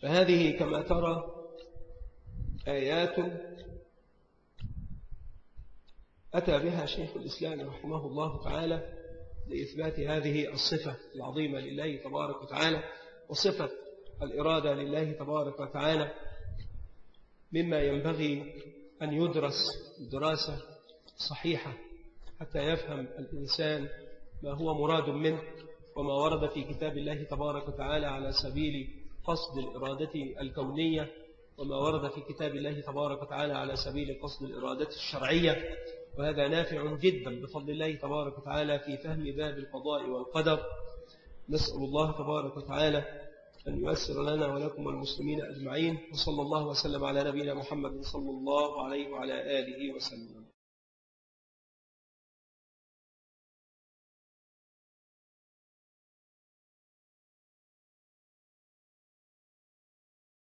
فهذه كما ترى آيات أتى بها شيخ الإسلام رحمه الله تعالى لإثبات هذه الصفة العظيمة لله تبارك وتعالى وصفة الإرادة لله تبارك وتعالى مما ينبغي أن يدرس دراسة صحيحة حتى يفهم الإنسان ما هو مراد منه وما ورد في كتاب الله تبارك وتعالى على سبيل قصد الإرادة الكونية وما ورد في كتاب الله تبارك وتعالى على سبيل قصد الإرادة الشرعية وهذا نافع جدا بفضل الله تبارك وتعالى في فهم باب القضاء والقدر. نسأل الله تبارك وتعالى أن يؤسر لنا ولكم والمسلمين أجمعين وصلى الله وسلم على نبينا محمد صلى الله عليه وعلى آله وسلم.